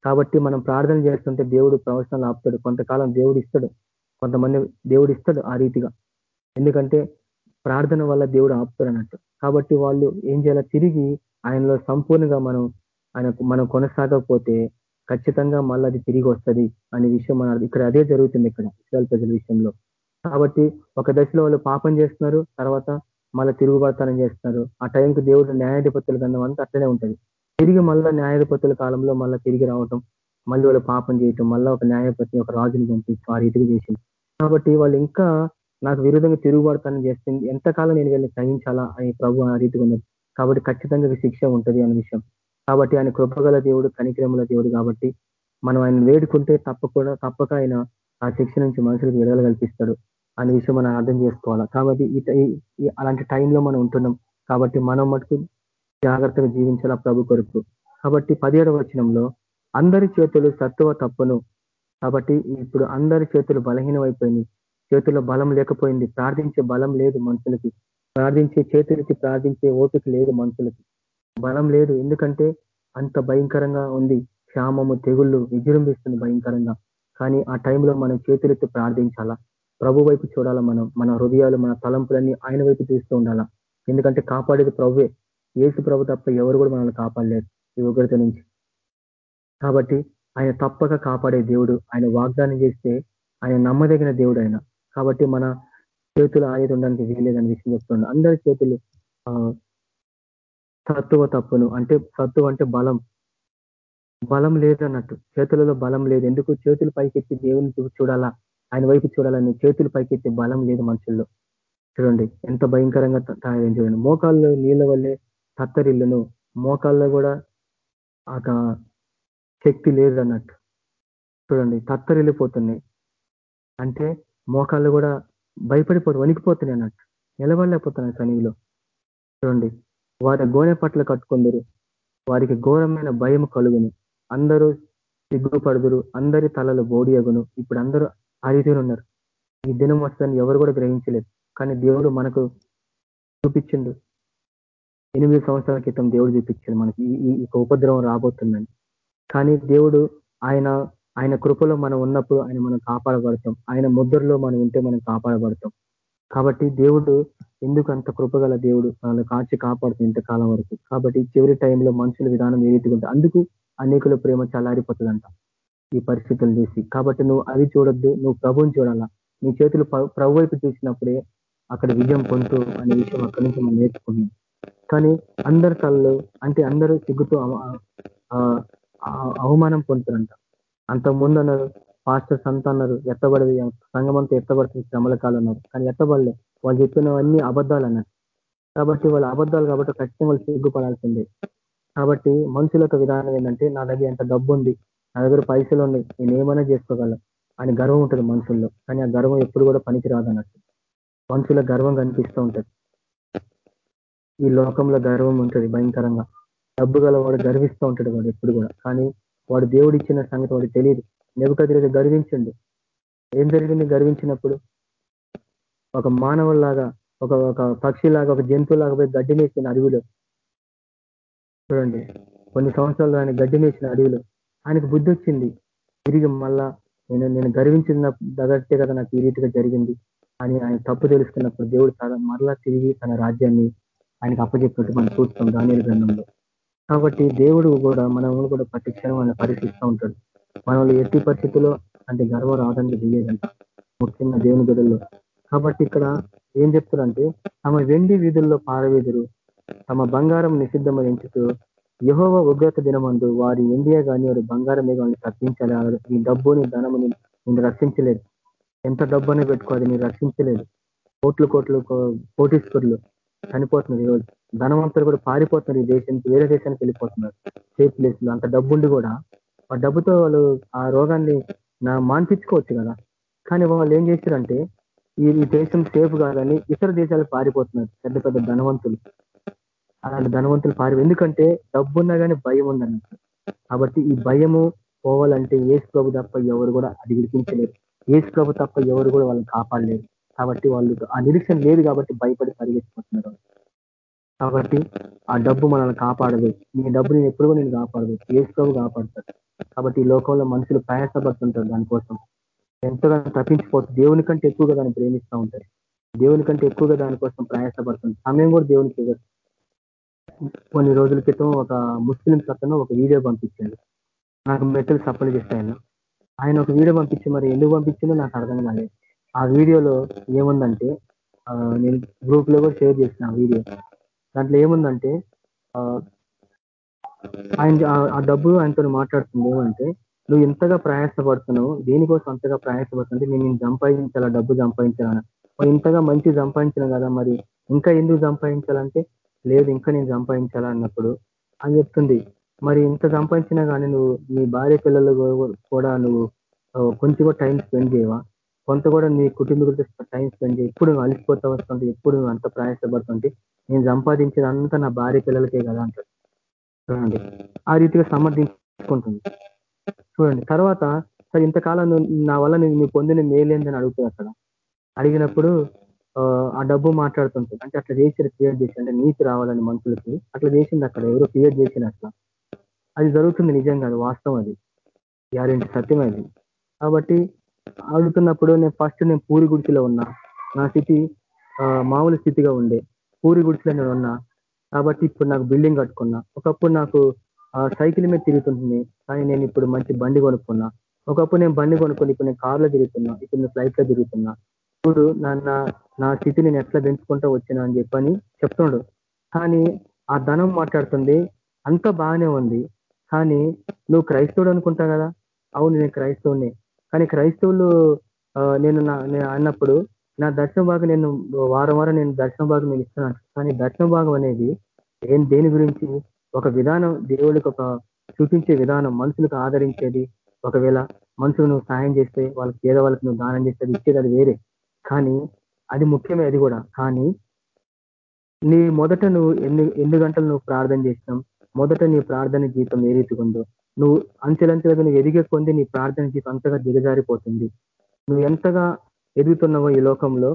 కాబట్టి మనం ప్రార్థన చేస్తుంటే దేవుడు ప్రవచనాలు ఆపుతాడు. కొంతకాలం దేవుడు ఇస్తాడు. కొంతమంది దేవుడు ఇస్తాడు ఆ రీతిగా. ఎందుకంటే ప్రార్థన వల్ల దేవుడు ఆపుతాడు అన్నట్టు. కాబట్టి వాళ్ళు ఏం చేయాలి? తిరిగి ఆయనలో సంపూర్ణంగా మనం ఆయనకు మనం కొనసాగకపోతే ఖచ్చితంగా మళ్ళీ అది తిరిగి వస్తుంది అనే విషయం మన ఇక్కడ అదే జరుగుతుంది ఇక్కడ ఇస్రాయల్ ప్రజల విషయంలో. కాబట్టి ఒక దశలో వాళ్ళు పాపం చేస్తున్నారు తర్వాత మళ్ళీ తిరుగుబడతానం చేస్తున్నారు. ఆ టైంకి దేవుడు న్యాయాధిపతులు కన్నా అంతా అట్లనే ఉంటుంది. తిరిగి మళ్ళీ న్యాయాధిపతుల కాలంలో మళ్ళీ తిరిగి రావటం మళ్ళీ వాళ్ళు పాపం చేయటం మళ్ళీ ఒక న్యాయపతి ఒక రాజుని పంపించి ఆ రీతిగా చేసింది. కాబట్టి వాళ్ళు ఇంకా నాకు విరుద్ధంగా తిరుగుబడతాను చేస్తుంది ఎంతకాలం నేను వెళ్ళి సహించాలా అని ప్రభు ఆ రీతిగా ఉన్నది. కాబట్టి ఖచ్చితంగా శిక్ష ఉంటుంది అనే విషయం. కాబట్టి ఆయన కృపగల దేవుడు కనిక్రమల దేవుడు కాబట్టి మనం ఆయన వేడుకుంటే తప్పకుండా తప్పక ఆయన ఆ శిక్ష నుంచి మనుషులకు విడుదల కల్పిస్తాడు అనే విషయం మనం అర్థం చేసుకోవాలా. కాబట్టి అలాంటి టైంలో మనం ఉంటున్నాం. కాబట్టి మనం మటుకు జాగ్రత్తగా జీవించాలా ప్రభు కొరకు. కాబట్టి పదిహేడవ వచనంలో అందరి చేతులు సత్తువ తప్పును. కాబట్టి ఇప్పుడు అందరి చేతులు బలహీనం అయిపోయినాయి చేతుల్లో బలం లేకపోయింది. ప్రార్థించే బలం లేదు మనుషులకి. ప్రార్థించే చేతులకి ప్రార్థించే ఓపిక లేదు మనుషులకి. బలం లేదు. ఎందుకంటే అంత భయంకరంగా ఉంది. క్షామము తెగుళ్ళు విజృంభిస్తుంది భయంకరంగా. కానీ ఆ టైంలో మనం చేతులెత్తి ప్రార్థించాలా? ప్రభు వైపు చూడాలా మనం? మన హృదయాలు మన తలంపులన్నీ ఆయన వైపు చూస్తూ ఉండాలా? ఎందుకంటే కాపాడేది ప్రభువే. ఏసు ప్రభు తప్ప ఎవరు కూడా మనల్ని కాపాడలేరు ఈ ఉగ్రత నుంచి. కాబట్టి ఆయన తప్పక కాపాడే దేవుడు. ఆయన వాగ్దానం చేస్తే ఆయన నమ్మదగిన దేవుడు ఆయన. కాబట్టి మన చేతులు ఆయుధ ఉండడానికి వీలేదని విషయం చెప్తున్నాడు. అందరి చేతులు సత్తువ తప్పును అంటే సత్తువ అంటే బలం. బలం లేదన్నట్టు చేతులలో బలం లేదు. ఎందుకు? చేతులు పైకెత్తి దేవుని చూడాలా? ఆయన వైపు చూడాలని చేతులు పైకెత్తి బలం లేదు మనుషుల్లో. చూడండి ఎంత భయంకరంగా తయారైంది చూడండి. మోకాళ్ళు నీళ్ళ వల్లే తత్తరిల్లును. మోకాల్లో కూడా ఒక శక్తి లేదు అన్నట్టు చూడండి తత్తరిల్లిపోతున్నాయి. అంటే మోకాళ్ళు కూడా భయపడిపోయి వణికిపోతున్నాయి అన్నట్టు. నిలబడలేకపోతున్నాయి సన్నిధిలో. చూడండి. వారి గోనె పట్ల కట్టుకుందరు. వారికి ఘోరమైన భయం కలుగును. అందరూ సిగ్గుపడుదురు. అందరి తలలు బోడియగును ఇప్పుడు అందరూ ఆ రీతిలో ఉన్నారు. ఈ దినం వస్తుందని ఎవరు కూడా గ్రహించలేదు. కానీ దేవుడు మనకు చూపించిండు. ఎనిమిది సంవత్సరాల క్రితం దేవుడు చూపించాడు మనకి. ఈ ఈ ఉపద్రవం రాబోతుందని. కానీ దేవుడు ఆయన ఆయన కృపలో మనం ఉన్నప్పుడు ఆయన మనం కాపాడబడతాం. ఆయన ముద్రలో మనం ఉంటే మనం కాపాడబడతాం. కాబట్టి దేవుడు ఎందుకు అంత కృపగల దేవుడు? మనల్ని కాచి కాపాడుతుంది ఇంతకాలం వరకు. కాబట్టి చివరి టైంలో మనుషుల విధానం ఏ రీతిగా ఉంటుంది అందుకు అనేకుల ప్రేమ చల్లారిపోతుందంట. ఈ పరిస్థితులు చూసి. కాబట్టి నువ్వు అవి చూడొద్దు నువ్వు ప్రభుని చూడాలా? నీ చేతులు ప్రభు వైపు చూసినప్పుడే అక్కడ విజయం పొందుతూ అనే విషయం అక్కడి నుంచి మనం నేర్చుకున్నాం కానీ అందరి కళ్ళు అంటే అందరూ సిగ్గుతో అవమానం పొందుతారంట. అంత ముందు అన్నారు పాస్టర్స్ అంతా అన్నారు ఎత్తబడదు సంఘం అంతా ఎత్తబడుతుంది శ్రమల కాలం అన్నారు కానీ ఎత్తబడలే. వాళ్ళు చెప్పినవన్నీ అబద్ధాలు అన్నారు కాబట్టి వాళ్ళు అబద్ధాలు కాబట్టి ఖచ్చితంగా వాళ్ళు సిగ్గుపడాల్సిందే. కాబట్టి మనుషుల యొక్క విధానం ఏంటంటే నా దగ్గర ఎంత డబ్బు ఉంది నా దగ్గర పైసలు ఉన్నాయి నేను ఏమైనా చేసుకోగలను అని గర్వం ఉంటుంది మనుషుల్లో. కానీ ఆ గర్వం ఎప్పుడు కూడా పనికి రాదన్నట్టు మనుషుల గర్వం కనిపిస్తూ ఉంటుంది. ఈ లోకంలో గర్వం ఉంటుంది భయంకరంగా. డబ్బు గల వాడు గర్విస్తూ ఉంటాడు వాడు ఎప్పుడు కూడా. కానీ వాడు దేవుడు ఇచ్చిన సంగతి వాడు తెలియదు నెబుకదిరేది గర్వించండు. ఏం జరిగింది? గర్వించినప్పుడు ఒక మానవుల్లాగా ఒక ఒక పక్షిలాగా ఒక జంతువులాగా పోయి గడ్డి మేసిన అడవిలో. చూడండి కొన్ని సంవత్సరాలు ఆయన గడ్డి మేసిన అడవిలో. ఆయనకు బుద్ధి వచ్చింది తిరిగి మళ్ళా నేను నేను గర్వించిన దగ్గట్టే కదా నాకు ఈ రీతిగా జరిగింది అని ఆయన తప్పు తెలుసుకున్నప్పుడు దేవుడు మరలా తిరిగి తన రాజ్యాన్ని ఆయనకు అప్పచెప్పినట్టు మనం చూస్తాం. దాని గ్రంథంలో. కాబట్టి దేవుడు కూడా మనల్ని కూడా ప్రతి క్షణం ఆయన పరీక్షిస్తూ ఉంటాడు. మనల్ని ఎట్టి పరిస్థితుల్లో అంటే గర్వ రావడానికి దిగేదంట ముఖ్యంగా దేవుని గదుల్లో కాబట్టి ఇక్కడ ఏం చెప్తారంటే తమ వెండి వీధుల్లో పారవేదురు తమ బంగారం నిషిద్ధమని ఎంచుతూ యహోవ ఉగ్రత దినమందు వారి ఇండియా కానీ వారి బంగారం కానీ తప్పించాలి ఈ డబ్బుని ధనముని నేను రక్షించలేదు. ఎంత డబ్బు అని పెట్టుకోవాలి నేను రక్షించలేదు. కోట్లు కోట్లు కోటీశ్వరులు చనిపోతున్నారు ఈరోజు. ధనవంతులు కూడా పారిపోతున్నారు ఈ దేశానికి వేరే దేశానికి వెళ్ళిపోతున్నారు. సేఫ్ ప్లేస్లో అంత డబ్బుండి కూడా ఆ డబ్బుతో వాళ్ళు ఆ రోగాన్ని నా మాన్పించుకోవచ్చు కదా. కానీ వాళ్ళు ఏం చేశారంటే ఈ దేశం సేఫ్ కాదని ఇతర దేశాలకు పారిపోతున్నారు పెద్ద పెద్ద ధనవంతులు. అలాంటి ధనవంతులు పారి ఎందుకంటే డబ్బున్నా కానీ భయం ఉందన్నట్టు కాబట్టి ఈ భయము పోవాలంటే ఏసు ప్రభు తప్ప ఎవరు కూడా అది విడిపించలేరు. ఏసు ప్రభు తప్ప ఎవరు కూడా వాళ్ళని కాపాడలేరు. కాబట్టి వాళ్ళు ఆ నిరీక్షణ లేదు కాబట్టి భయపడి పరిగెత్తిపోతున్నారు కాబట్టి ఆ డబ్బు మనల్ని కాపాడదు. నీ డబ్బు నేను ఎప్పుడు నేను కాపాడదు. ఏసుకోవు కాపాడతాడు. కాపాడుతాడు కాబట్టి ఈ లోకంలో మనుషులు ప్రయాసపడుతుంటారు దానికోసం. ఎంతగానో తప్పించిపోతుంది దేవుని కంటే ఎక్కువగా దాన్ని ప్రేమిస్తూ ఉంటారు. దేవుని కంటే ఎక్కువగా దానికోసం ప్రయాసపడుతుంది సమయం కూడా దేవునికి ఇవ్వదు. కొన్ని రోజుల క్రితం ఒక ముస్లిం అతను ఒక వీడియో పంపించాడు. నాకు మెట్టలు సప్లై చేస్తాయన్న ఆయన ఒక వీడియో పంపించి మరి ఎందుకు పంపించిందో నాకు అర్థం కాలేదు. ఆ వీడియోలో ఏముందంటే నేను గ్రూప్లో కూడా షేర్ చేసిన వీడియో. దాంట్లో ఏముందంటే ఆయన ఆ డబ్బు ఆయనతో మాట్లాడుతుంది ఏమంటే నువ్వు ఎంతగా ప్రయాసపడుతున్నావు దేనికోసం అంతగా ప్రయాసపడుతుంటే నేను సంపాదించాలా డబ్బు సంపాదించాలని ఇంతగా మంచి సంపాదించిన కదా మరి ఇంకా ఎందుకు సంపాదించాలంటే లేదు ఇంకా నేను సంపాదించాలా అన్నప్పుడు అని చెప్తుంది. మరి ఇంత సంపాదించినా కానీ నువ్వు నీ భార్య పిల్లలు కూడా నువ్వు కొంచెం కూడా టైం స్పెండ్ చేయవా? కొంత కూడా నీ కుటుంబీకులతో టైం స్పెండ్ చేయి. ఎప్పుడు నువ్వు అలిసిపోతా వస్తుంటే ఎప్పుడు నువ్వు అంత ప్రయాసపడుతుంటే నేను సంపాదించేదంతా నా భార్య పిల్లలకే కదా అంటాడు చూడండి. ఆ రీతిగా సమర్థించుకుంటుంది. చూడండి. తర్వాత సరే ఇంతకాలం నా వల్ల నేను పొందిన మేలేందని అడుగుతుంది అక్కడ? అడిగినప్పుడు ఆ డబ్బు మాట్లాడుతుంటుంది. అంటే అట్లా చేసి క్రియేట్ చేసి అంటే నీతి రావాలని మనుషులకి. అట్లా చేసింది అక్కడ. ఎవరో క్రియేట్ చేసిన అట్లా. అది జరుగుతుంది నిజంగా. అది వాస్తవం అది. గ్యారెంటీ సత్యం అది. కాబట్టి అడుగుతున్నప్పుడు నేను ఫస్ట్ నేను పూరి గుడిసెలో ఉన్నా. నా స్థితి మామూలు స్థితిగా ఉండే. పూరి గుడిసెలో నేను ఉన్నా. కాబట్టి ఇప్పుడు నాకు బిల్డింగ్ కట్టుకున్నా. ఒకప్పుడు నాకు సైకిల్ మీద తిరుగుతుంది కానీ నేను ఇప్పుడు మంచి బండి కొనుక్కున్నా. ఒకప్పుడు నేను బండి కొనుక్కొని ఇప్పుడు నేను కార్లో తిరుగుతున్నా. ఇప్పుడు నేను ఫ్లైట్లో తిరుగుతున్నా. ఇప్పుడు నా నా స్థితి నేను ఎట్లా పెంచుకుంటూ వచ్చినా అని చెప్పని చెప్తుండు. కానీ ఆ ధనం మాట్లాడుతుంది. అంత బాగానే ఉంది. కానీ నువ్వు క్రైస్తవుడు అనుకుంటా కదా? అవును నేను క్రైస్తవుని. కానీ క్రైస్తవులు నేను నేను అన్నప్పుడు నా దర్శన భాగం నేను వారం వారం నేను దర్శన భాగం నేను ఇస్తున్నాను. కానీ దర్శన భాగం అనేది ఏం దేని గురించి? ఒక విధానం దేవుడికి ఒక చూపించే విధానం మనుషులకు ఆదరించేది ఒకవేళ మనుషులు నువ్వు సాయం చేస్తే వాళ్ళకి పేదవాళ్ళకి నువ్వు దానం చేస్తే ఇచ్చేది అది వేరే. కానీ అది ముఖ్యమే అది కూడా. కానీ నీ మొదట నువ్వు ఎన్ని ఎన్ని గంటలు నువ్వు ప్రార్థన చేసినావు? మొదట నీ ప్రార్థన జీవితం ఏ రీతిగా ఉందో నువ్వు అంచెలంచెలుగా నువ్వు ఎదిగే కొంది నీ ప్రార్థన అంతగా దిగజారిపోతుంది. నువ్వు ఎంతగా ఎదుగుతున్నావో ఈ లోకంలో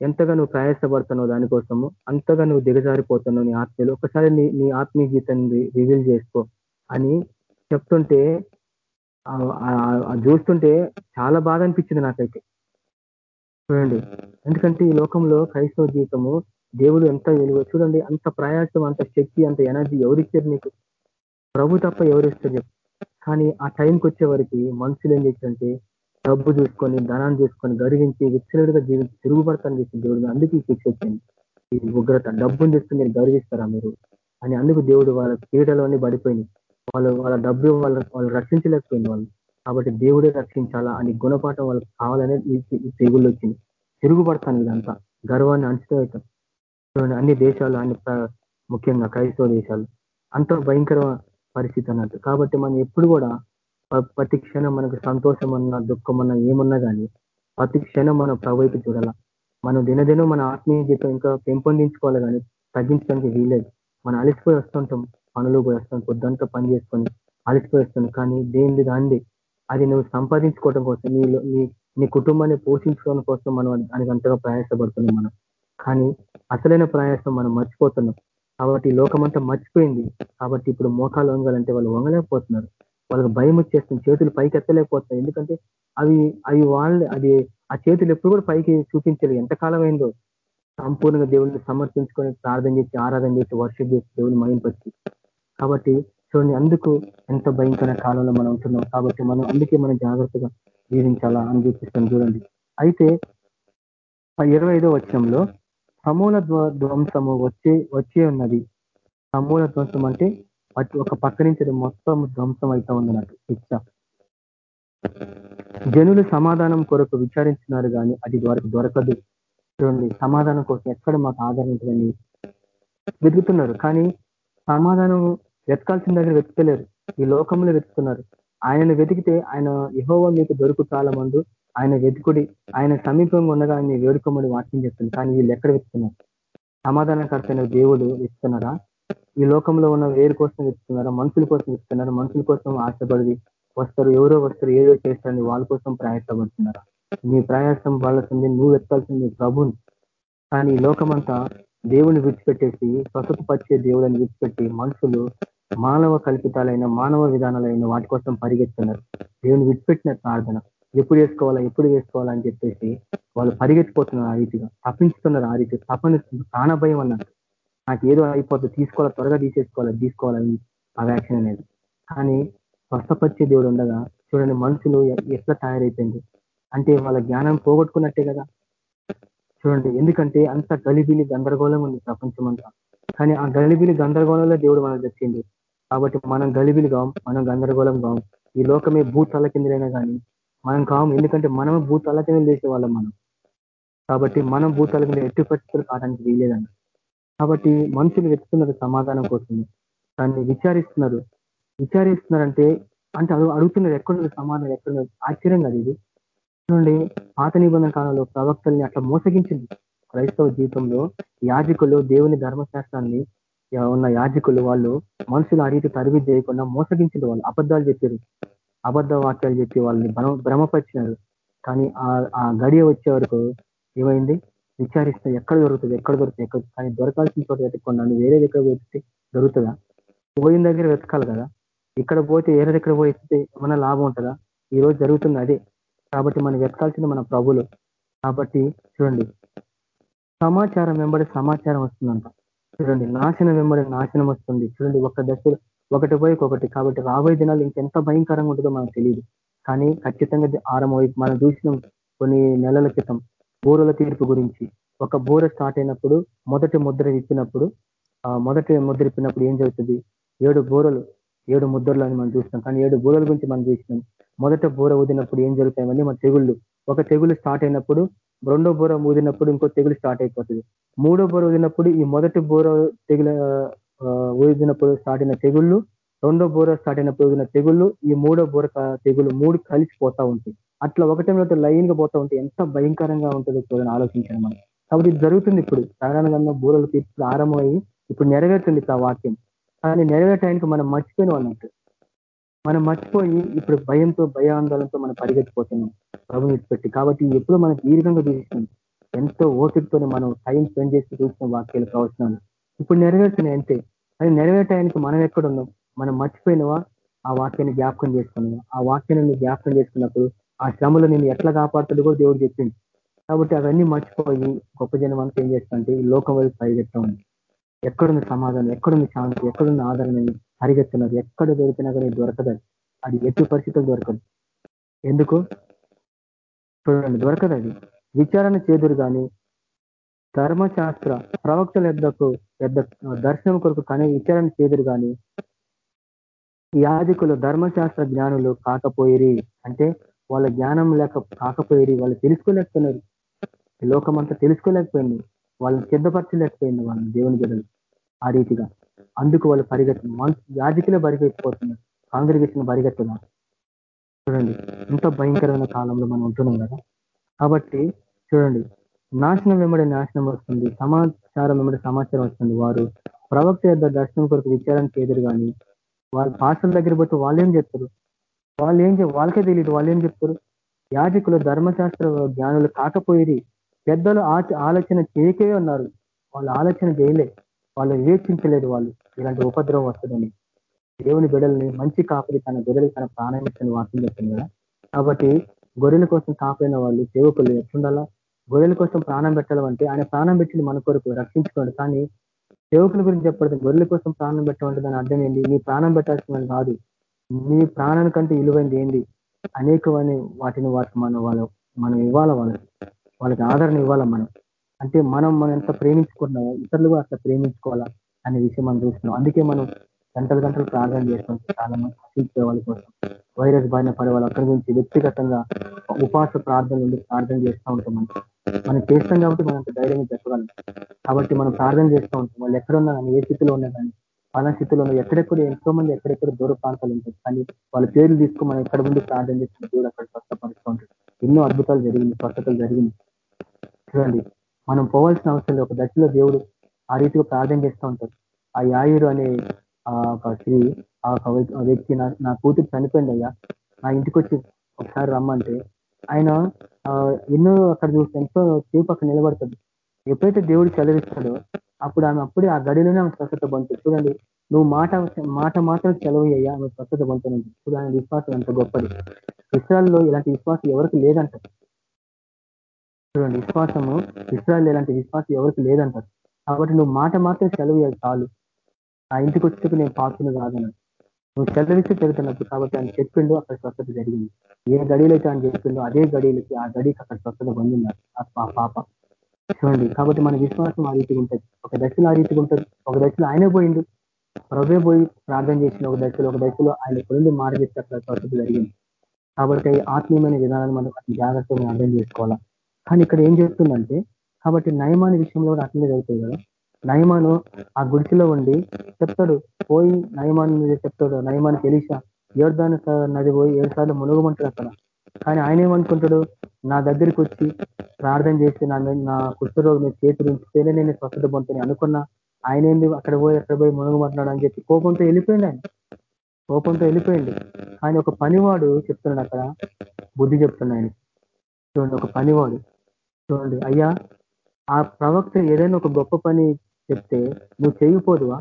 ఎంతగా నువ్వు ప్రయాసపడుతున్నావు దానికోసము అంతగా నువ్వు దిగజారిపోతున్నావు నీ ఆత్మీయులు ఒకసారి నీ నీ ఆత్మీయ జీవితాన్ని రివీల్ చేసుకో అని చెప్తుంటే చూస్తుంటే చాలా బాధ అనిపించింది నాకైతే. చూడండి. ఎందుకంటే ఈ లోకంలో క్రైస్తవ జీవితము దేవుడు ఎంత విలువ చూడండి అంత ప్రయాసం అంత శక్తి అంత ఎనర్జీ ఎవరిచ్చారు నీకు? ప్రభు తప్ప ఎవరిస్తారు కానీ ఆ టైంకి వచ్చే వరకు మనుషులు ఏం చేశారంటే డబ్బు చూసుకొని ధనాన్ని చూసుకొని గరిగించి విచ్చలుడిగా జీవించి తిరుగుబడతాను చేసిన దేవుడు అందుకే శిక్ష వచ్చింది. ఈ ఉగ్రత డబ్బుని చూస్తే మీరు గర్విస్తారా మీరు? అని అందుకు దేవుడు వాళ్ళ క్రీడలోనే పడిపోయింది వాళ్ళు వాళ్ళ డబ్బు వాళ్ళ వాళ్ళు రక్షించలేకపోయింది వాళ్ళు. కాబట్టి దేవుడే రక్షించాలా అని గుణపాఠం వాళ్ళకి కావాలనే ఈ తెగుళ్ళు వచ్చింది. తిరుగుబడతాను ఇదంతా. గర్వాన్ని అంచుతో అన్ని దేశాలు అన్ని ముఖ్యంగా క్రైస్తవ దేశాలు. అంత భయంకర పరిస్థితి అన్నట్టు. కాబట్టి మనం ఎప్పుడు కూడా ప్రతి క్షణం మనకు సంతోషం అన్నా దుఃఖం అన్నా ఏమన్నా కానీ ప్రతి క్షణం మనం ప్రవైపు చూడాల. మనం దినదినం మన ఆత్మీయ జీవితం ఇంకా పెంపొందించుకోవాలి కానీ తగ్గించడానికి వీలేదు మనం అలసిపోయి వస్తుంటాం పనులు పోయి వస్తాం పొద్దంతా పని చేసుకొని అలసిపోయి వస్తాం కానీ దేని దాన్ని అది నువ్వు సంపాదించుకోవడం కోసం నీ నీ కుటుంబాన్ని పోషించుకోవడం కోసం మనం దానికి అంతగా ప్రయాసపడుతున్నాం మనం. కానీ అసలైన ప్రయాసం మనం మర్చిపోతున్నాం. కాబట్టి లోకమంతా మర్చిపోయింది. కాబట్టి ఇప్పుడు మోకాలు వంగాలంటే వాళ్ళు వంగలేకపోతున్నారు. వాళ్ళకి భయం వచ్చేస్తుంది. చేతులు పైకి ఎత్తలేకపోతున్నాయి. ఎందుకంటే అవి అవి వాళ్ళు అది ఆ చేతులు ఎప్పుడు కూడా పైకి చూపించలేదు. ఎంతకాలం అయిందో సంపూర్ణంగా దేవుడిని సమర్పించుకొని ప్రార్థన చేసి ఆరాధన చేసి వర్షం చేసి దేవుని మయంపరిచి కాబట్టి చూడండి అందుకు ఎంత భయంకర కాలంలో మనం ఉంటున్నాం. కాబట్టి మనం అందుకే మనం జాగ్రత్తగా జీవించాలా అని చూపిస్తాం చూడండి. అయితే ఇరవై ఐదో వచనంలో సమూల ధ్వంసము వచ్చే వచ్చే ఉన్నది. సమూల ధ్వంసం అంటే ఒక పక్క నుంచి మొత్తం ధ్వంసం అవుతా ఉందన్నట్టు శిక్ష. జనులు సమాధానం కొరకు విచారించినారు కానీ అది వారికి దొరకదు. చూడండి సమాధానం కోసం ఎక్కడ మాకు ఆదరించదని వెతుకుతున్నారు కానీ సమాధానం వెతకాల్సిన దగ్గర వెతుకలేరు. ఈ లోకంలో వెతుకుతున్నారు. ఆయనను వెతికితే ఆయన యహోవ మీకు దొరుకు చాలా మందు ఆయన వెతుకుడి ఆయన సమీపంగా ఉండగా ఆయన వేడుకోమని వాక్యం చెప్తుంది. కానీ వీళ్ళు ఎక్కడ వెతుకుతున్నారు? సమాధానకర్తైన దేవుడు వెతుకుతున్నారా ఈ లోకంలో ఉన్న వేరు కోసం వెతుకుతున్నారా? మనుషుల కోసం ఇస్తున్నారు మనుషుల కోసం ఆశపడి వస్తారు. ఎవరో వస్తారు. ఏదో చేస్తారని వాళ్ళ కోసం ప్రయాసపడుతున్నారా? నీ ప్రయాసం వాళ్ళసింది నువ్వు వెతకాల్సింది ప్రభుని. కానీ ఈ లోకమంతా దేవుని విడిచిపెట్టేసి స్వసతపరిచే దేవుడిని విడిచిపెట్టి మనుషులు మానవ కల్పితాలైన మానవ విధానాలైన వాటి కోసం పరిగెత్తున్నారు దేవుని విడిచిపెట్టిన ప్రార్థన. ఎప్పుడు వేసుకోవాలా ఎప్పుడు వేసుకోవాలా అని చెప్పేసి వాళ్ళు పరిగెత్తిపోతున్నారు ఆ రీతిగా. తప్పించుతున్నారు ఆ రీతి తప్పని ప్రాణభయం అన్నారు నాకు ఏదో అయిపోతుంది తీసుకోవాలా త్వరగా తీసేసుకోవాలా తీసుకోవాలని ఆ వ్యాక్సిన్ అనేది. కానీ స్వస్థపరిచే దేవుడు ఉండగా చూడండి మనుషులు ఎట్లా తయారైపోయింది. అంటే వాళ్ళ జ్ఞానం పోగొట్టుకున్నట్టే కదా. చూడండి ఎందుకంటే అంత గలిబిలి గందరగోళం ఉంది ప్రపంచం అంతా కానీ ఆ గలిబిలి గందరగోళంలో దేవుడు మనకు తెచ్చింది కాబట్టి మనం గలిబిలి కాం మనం గందరగోళం కాం ఈ లోకమే భూతల కిందలైనా కానీ మనం కాము. ఎందుకంటే మనం భూతాలకమే కింద చేసే వాళ్ళం మనం. కాబట్టి మనం భూతాల కింద ఎట్టి పరిస్థితులు కావడానికి వీలేదండి కాబట్టి మనుషులు వెతుకుతున్నారు సమాధానం కోసం దాన్ని విచారిస్తున్నారు. విచారిస్తున్నారంటే అంటే అడుగుతున్నారు ఎక్కడున్నది? సమాధానం ఎక్కడున్నది? ఆశ్చర్యం కాదు ఇది చూడండి పాత నిబంధన కాలంలో ప్రవక్తల్ని అట్లా మోసగించింది. క్రైస్తవ జీవితంలో యాజకులు దేవుని ధర్మశాస్త్రాన్ని ఉన్న యాజకులు వాళ్ళు మనుషులు ఆ రీతి తరివి చేయకుండా మోసగించింది వాళ్ళు. అబద్ధాలు చెప్పారు. అబద్ధ వాక్యాలు చెప్పి వాళ్ళని భ్రమపరిచినారు. కానీ ఆ గడియ వచ్చే వరకు ఏమైంది? విచారిస్తే ఎక్కడ దొరుకుతుంది? ఎక్కడ దొరుకుతుంది? ఎక్కడ కానీ దొరకాల్సిన చోట వెతుక్కున్నాను వేరే దగ్గర వెతికితే దొరుకుతుందా? పోయిన దగ్గర వెతకాలి కదా. ఇక్కడ పోతే వేరే దగ్గర పోయి ఎత్తితే ఏమైనా లాభం ఉంటుందా? ఈ రోజు జరుగుతుంది అదే. కాబట్టి మనం వెతకాల్సింది మన ప్రభులు. కాబట్టి చూడండి. సమాచారం వెంబడి సమాచారం వస్తుందంట. చూడండి నాశనం వెంబడి నాశనం వస్తుంది. చూడండి ఒక దశలో ఒకటి పోయి ఒకటి. కాబట్టి రాబోయే దినాలు ఇంకెంత భయంకరంగా ఉంటుందో మనకు తెలియదు కానీ ఖచ్చితంగా ఆరంభం మనం చూసినాం కొన్ని నెలల క్రితం బోరల తీర్పు గురించి. ఒక బోర స్టార్ట్ అయినప్పుడు మొదటి ముద్ర ఇప్పినప్పుడు మొదటి ముద్ర ఇప్పినప్పుడు ఏం జరుగుతుంది? ఏడు బోరలు ఏడు ముద్రలు అని మనం చూస్తాం కానీ ఏడు బోరల గురించి మనం చూసినాం. మొదట బోర ఊదినప్పుడు ఏం జరుగుతాయని మన తెగుళ్ళు. ఒక తెగులు స్టార్ట్ అయినప్పుడు రెండో బోర ఊదినప్పుడు ఇంకో తెగులు స్టార్ట్ అయిపోతుంది. మూడో బోర ఊదినప్పుడు ఈ మొదటి బోర తెగుల ఊదినప్పుడు స్టార్ట్ అయిన తెగుళ్ళు రెండో బూర సాటిన అయినప్పుడు తెగుళ్ళు ఈ మూడో బూర తెగులు మూడు కలిసిపోతా ఉంటాయి. అట్లా ఒకటే లైన్గా పోతా ఉంటే ఎంత భయంకరంగా ఉంటుందో చూడని ఆలోచించాను మనం. కాబట్టి ఇది జరుగుతుంది ఇప్పుడు. సాధారణంగా బూరలు తీర్చి ఆరంభమయ్యి ఇప్పుడు నెరవేరుతుంది ఆ వాక్యం. కానీ నెరవేరటానికి మనం మర్చిపోయిన అన్నట్టు మనం మర్చిపోయి ఇప్పుడు భయంతో భయాందోళనతో మనం పరిగెత్తిపోతున్నాం. ప్రభు పెట్టి కాబట్టి ఎప్పుడు మనం దీర్ఘంగా చూసినాం ఎంతో ఓపికతో మనం టైం స్పెండ్ చేసి చూసిన వాక్యాలు ప్రవచనాలు. ఇప్పుడు నెరవేరుతున్నాయి అంతే. అది నెరవేరటానికి మనం ఎక్కడ ఉన్నాం మనం మర్చిపోయినవా? ఆ వాక్యాన్ని జ్ఞాపకం చేసుకున్నావా? ఆ వాక్యాన్ని జ్ఞాపకం చేసుకున్నప్పుడు ఆ శ్రమలో నేను ఎట్లా కాపాడుతుంది కూడా దేవుడు చెప్పింది కాబట్టి అవన్నీ మర్చిపోయి గొప్ప జనం అంతా ఏం చేస్తుంటే ఈ లోకం వైపు పరిగెత్తా ఉంది. ఎక్కడుంది సమాధానం ఎక్కడున్న శాంతి ఎక్కడున్న ఆదరణ పరిగెత్తున్నారు ఎక్కడ దొరికినా కానీ దొరకదు అది. ఎట్టి పరిస్థితులు దొరకదు. ఎందుకు? చూడండి దొరకదు అది. విచారణ చేదురు కానీ ధర్మశాస్త్ర ప్రవక్తల యొక్కకు పెద్ద దర్శనం కొరకు కనే విచారణ చేదురు కానీ యాజకులు ధర్మశాస్త్ర జ్ఞానులు కాకపోయిరి అంటే వాళ్ళ జ్ఞానం లేక కాకపోయిరి వాళ్ళు తెలుసుకోలేకపోయినారు. అంతా తెలుసుకోలేకపోయింది. వాళ్ళని సిద్ధపరచలేకపోయింది వాళ్ళని దేవుని బిడ్డలు ఆ రీతిగా. అందుకు వాళ్ళు పరిగెత్తున్నారు యాజకులే పరిగెత్తిపోతున్నారు. కాంగ్రిగేషన్ పరిగెత్తున్నారు చూడండి. ఇంత భయంకరమైన కాలంలో మనం ఉంటున్నాం కదా. కాబట్టి చూడండి. నాశనం వెంబడి నాశనం వస్తుంది. సమాచారం వెంబడి సమాచారం వస్తుంది. వారు ప్రవక్త యొక్క దర్శనం కొరకు విచారానికి ఎదురు కానీ వాళ్ళ పాస్టర్ల దగ్గర పోతే వాళ్ళు ఏం చెప్తారు? వాళ్ళు ఏం వాళ్ళకే తెలియదు వాళ్ళు ఏం చెప్తారు? యాజకులు ధర్మశాస్త్ర జ్ఞానులు కాకపోయి పెద్దలు ఆలోచన చేయకే ఉన్నారు. వాళ్ళు ఆలోచన చేయలే. వాళ్ళు వివేచించలేదు వాళ్ళు. ఇలాంటి ఉపద్రవం వస్తుందని. దేవుని బిడల్ని మంచి కాపరి తన బిడలు తన ప్రాణం ఇచ్చిన వాక్యం చెప్తుంది కదా. కాబట్టి గొర్రెల కోసం కాపాడిన వాళ్ళు సేవకులు ఎట్లుండాలా? గొర్రెల కోసం ప్రాణం పెట్టాలంటే ఆయన ప్రాణం పెట్టింది మన కొరకు రక్షించుకోండి. కానీ సేవకుల గురించి చెప్పడం గొర్రెల కోసం ప్రాణం పెట్టమంటే దాని అర్థం ఏంటి? నీ ప్రాణం పెట్టాల్సిన కాదు. నీ ప్రాణానికంటే విలువైంది ఏంది? అనేకమైన వాటిని వాటికి మనం వాళ్ళ మనం ఇవ్వాలి వాళ్ళకి? వాళ్ళకి ఆదరణ ఇవ్వాలా మనం? అంటే మనం మనం ఎంత ప్రేమించుకున్నామో ఇతరులు కూడా అట్లా ప్రేమించుకోవాలా అనే విషయం మనం చూస్తున్నాం. అందుకే మనం గంటలు గంటలు ప్రార్థన చేస్తాం చాలా మంది రక్షించే వాళ్ళ కోసం. వైరస్ బారిన పడే వాళ్ళ అక్కడి గురించి వ్యక్తిగతంగా ఉపాస ప్రార్థన నుండి ప్రార్థన చేస్తూ ఉంటాం మనం. మనం చేస్తాం కాబట్టి మనం ధైర్యంగా చెప్పగలం కాబట్టి మనం ప్రార్థన చేస్తూ ఉంటాం. వాళ్ళు ఎక్కడున్నా కానీ ఏ స్థితిలో ఉన్నా కానీ పలా స్థితిలో ఉన్నా ఎక్కడెక్కడ ఎంతో మంది ఎక్కడెక్కడ దూర ప్రాంతాలు ఉంటాయి. కానీ వాళ్ళ పేర్లు తీసుకుని మనం ఎక్కడ ముందు ప్రార్థన చేస్తున్న దేవుడు అక్కడ స్వస్థపరుస్తూ ఉంటాడు. ఎన్నో అద్భుతాలు జరిగింది స్వస్థతలు జరిగింది. చూడండి మనం పోవాల్సిన అవసరం ఒక దశలో దేవుడు ఆ రీతిగా ప్రార్థన చేస్తూ ఉంటాడు. ఆ యాయురు అనే ఒక స్త్రీ ఆ వ్యక్తి నా కూతురు చనిపోయింది అయ్యా నా ఇంటికి వచ్చి ఒకసారి రమ్మంటే ఆయన ఎన్నో అక్కడ చూస్తే ఎంతో సేపు అక్కడ నిలబడుతుంది ఎప్పుడైతే దేవుడు చదివిస్తాడో అప్పుడు ఆమె అప్పుడే ఆ గడిలోనే ఆమె స్వస్థత పొందుతుంది. చూడండి నువ్వు మాట మాట మాత్రం సెలవు అయ్యా ఆమె స్వస్థత పొందుతుంది. చూడు ఆయన విశ్వాసం ఎంత గొప్పది. ఇస్రాయల్లో ఇలాంటి విశ్వాసం ఎవరికి లేదంట. చూడండి విశ్వాసము ఇస్రాయల్ ఇలాంటి విశ్వాసం ఎవరికి లేదంటారు కాబట్టి నువ్వు మాట మాత్రం సెలవు చాలు. ఆ ఇంటికి వచ్చేటప్పుడు నేను పాత్రను కాదన్నాడు నువ్వు సెలవిస్తే చెబుతున్నప్పుడు కాబట్టి ఆయన చెప్పిండు అక్కడ స్వస్థత జరిగింది. ఏ గడిలో అయితే ఆయన చెప్పిండో అదే గడిలోకి ఆ గడికి అక్కడ స్వస్థత పొందిన్నారు ఆ పాప. చూడండి కాబట్టి మన విశ్వాసం ఆ రీతిగా ఉంటుంది. ఒక దశలో ఆ రీతిగా ఉంటుంది. ఒక దశలో ఆయనే పోయిండు. ప్రభే పోయి ప్రార్థన చేసిన ఒక దశలో ఒక దశలో ఆయన పొంది మార్గేస్తే అక్కడ స్వస్థత జరిగింది. కాబట్టి ఆత్మీయమైన విధానాన్ని మనం జాగ్రత్తగా అర్థం చేసుకోవాలా. కానీ ఇక్కడ ఏం చేస్తుందంటే కాబట్టి నయమాని విషయంలో కూడా అట్లనే జరుగుతుంది కదా. నయమాను ఆ. గుడిసిలో ఉండి చెప్తాడు పోయి నయమాన్ చెప్తాడు నయమానికి తెలిసా యోర్ధాన నది పోయి ఏడు సార్లు మునుగమంటాడు అక్కడ. కానీ ఆయన ఏమనుకుంటాడు నా దగ్గరికి వచ్చి ప్రార్థన చేసి నా నా కుష్ఠరోగం మీద చేతులు ఉంచితేనే నేను స్వస్థత పొందుతాను అనుకున్నా. ఆయన ఏంది అక్కడ పోయి అక్కడ పోయి మునుగమంటున్నాడు అని చెప్పి కోపంతో వెళ్ళిపోయింది ఆయన. కోపంతో వెళ్ళిపోయింది ఆయన ఒక పనివాడు చెప్తున్నాడు అక్కడ బుద్ధి చెప్తున్నాడు చూడండి ఒక పనివాడు. చూడండి అయ్యా ఆ ప్రవక్త ఏదైనా ఒక గొప్ప పని చెప్తే నువ్వు చేయకపోదువా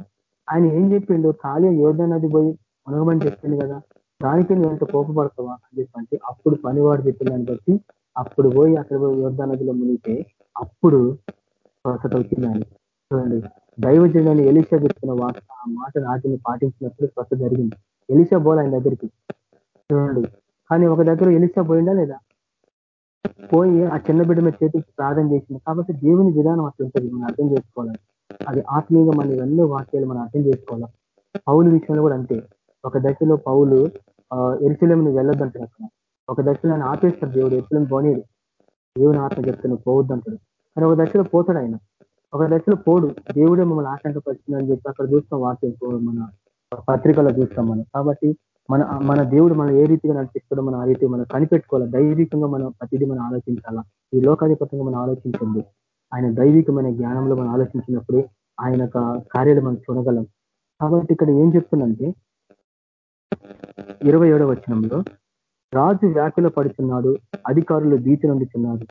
ఆయన ఏం చెప్పిండు? ఖాళీ యోధ నది పోయి మునగమని చెప్పింది కదా దానికి నువ్వు ఎంత కోపపడతావా? అని చెప్పంటే అప్పుడు పనివాడు చెప్పిందని బట్టి అప్పుడు పోయి అక్కడ పోయి యోధ నదిలో మునిగితే అప్పుడు స్వస్థత వచ్చింది ఆయన. చూడండి దైవజనాన్ని ఎలిషా చెప్తున్న వార్త ఆ మాట రాజుని పాటించినప్పుడు స్వస్థ జరిగింది. ఎలిషా పోలే ఆయన దగ్గరికి. చూడండి కానీ ఒక దగ్గర ఎలిషా పోయిందా లేదా? పోయి ఆ చిన్న బిడ్డ మీద చేతికి ప్రార్థన చేసింది కాబట్టి దేవుని విధానం అట్లా ఉంటుంది మనం అర్థం చేసుకోవాలి అది ఆత్మీయంగా మన ఇవన్నీ వాక్యాలు మనం అర్థం చేసుకోవాలి? పౌలు విషయంలో కూడా అంతే. ఒక దశలో పౌలు ఎరుసలేముని వెళ్ళొద్దంటాడు అక్కడ. ఒక దశలో ఆయన ఆపేస్తాడు దేవుడు ఎరుసలేం పోనీడు దేవుని ఆత్మ చెప్తాను పోవద్దంటాడు కానీ ఒక దశలో పోతాడు ఆయన. ఒక దశలో పోడు. దేవుడే మమ్మల్ని ఆటంకపరుస్తుందని చెప్పి అక్కడ చూస్తాం వాక్యం మన పత్రికలో చూస్తాం మనం. కాబట్టి మన మన దేవుడు మనం ఏ రీతిగా నడిపిస్తాడో మనం ఆ రీతి మనం కనిపెట్టుకోవాలి? దైవికంగా మనం ప్రతిదీ మనం ఆలోచించాలా? ఈ లోకాధిపతంగా మనం ఆలోచించండి. ఆయన దైవికమైన జ్ఞానంలో మనం ఆలోచించినప్పుడు ఆయన కార్యాలు మనం చూడగలం. కాబట్టి ఇక్కడ ఏం చెప్తుందంటే ఇరవై ఏడవ వచనంలో రాజు వ్యాఖ్యలు పడుతున్నాడు అధికారులు భీతి నందుతున్నాడు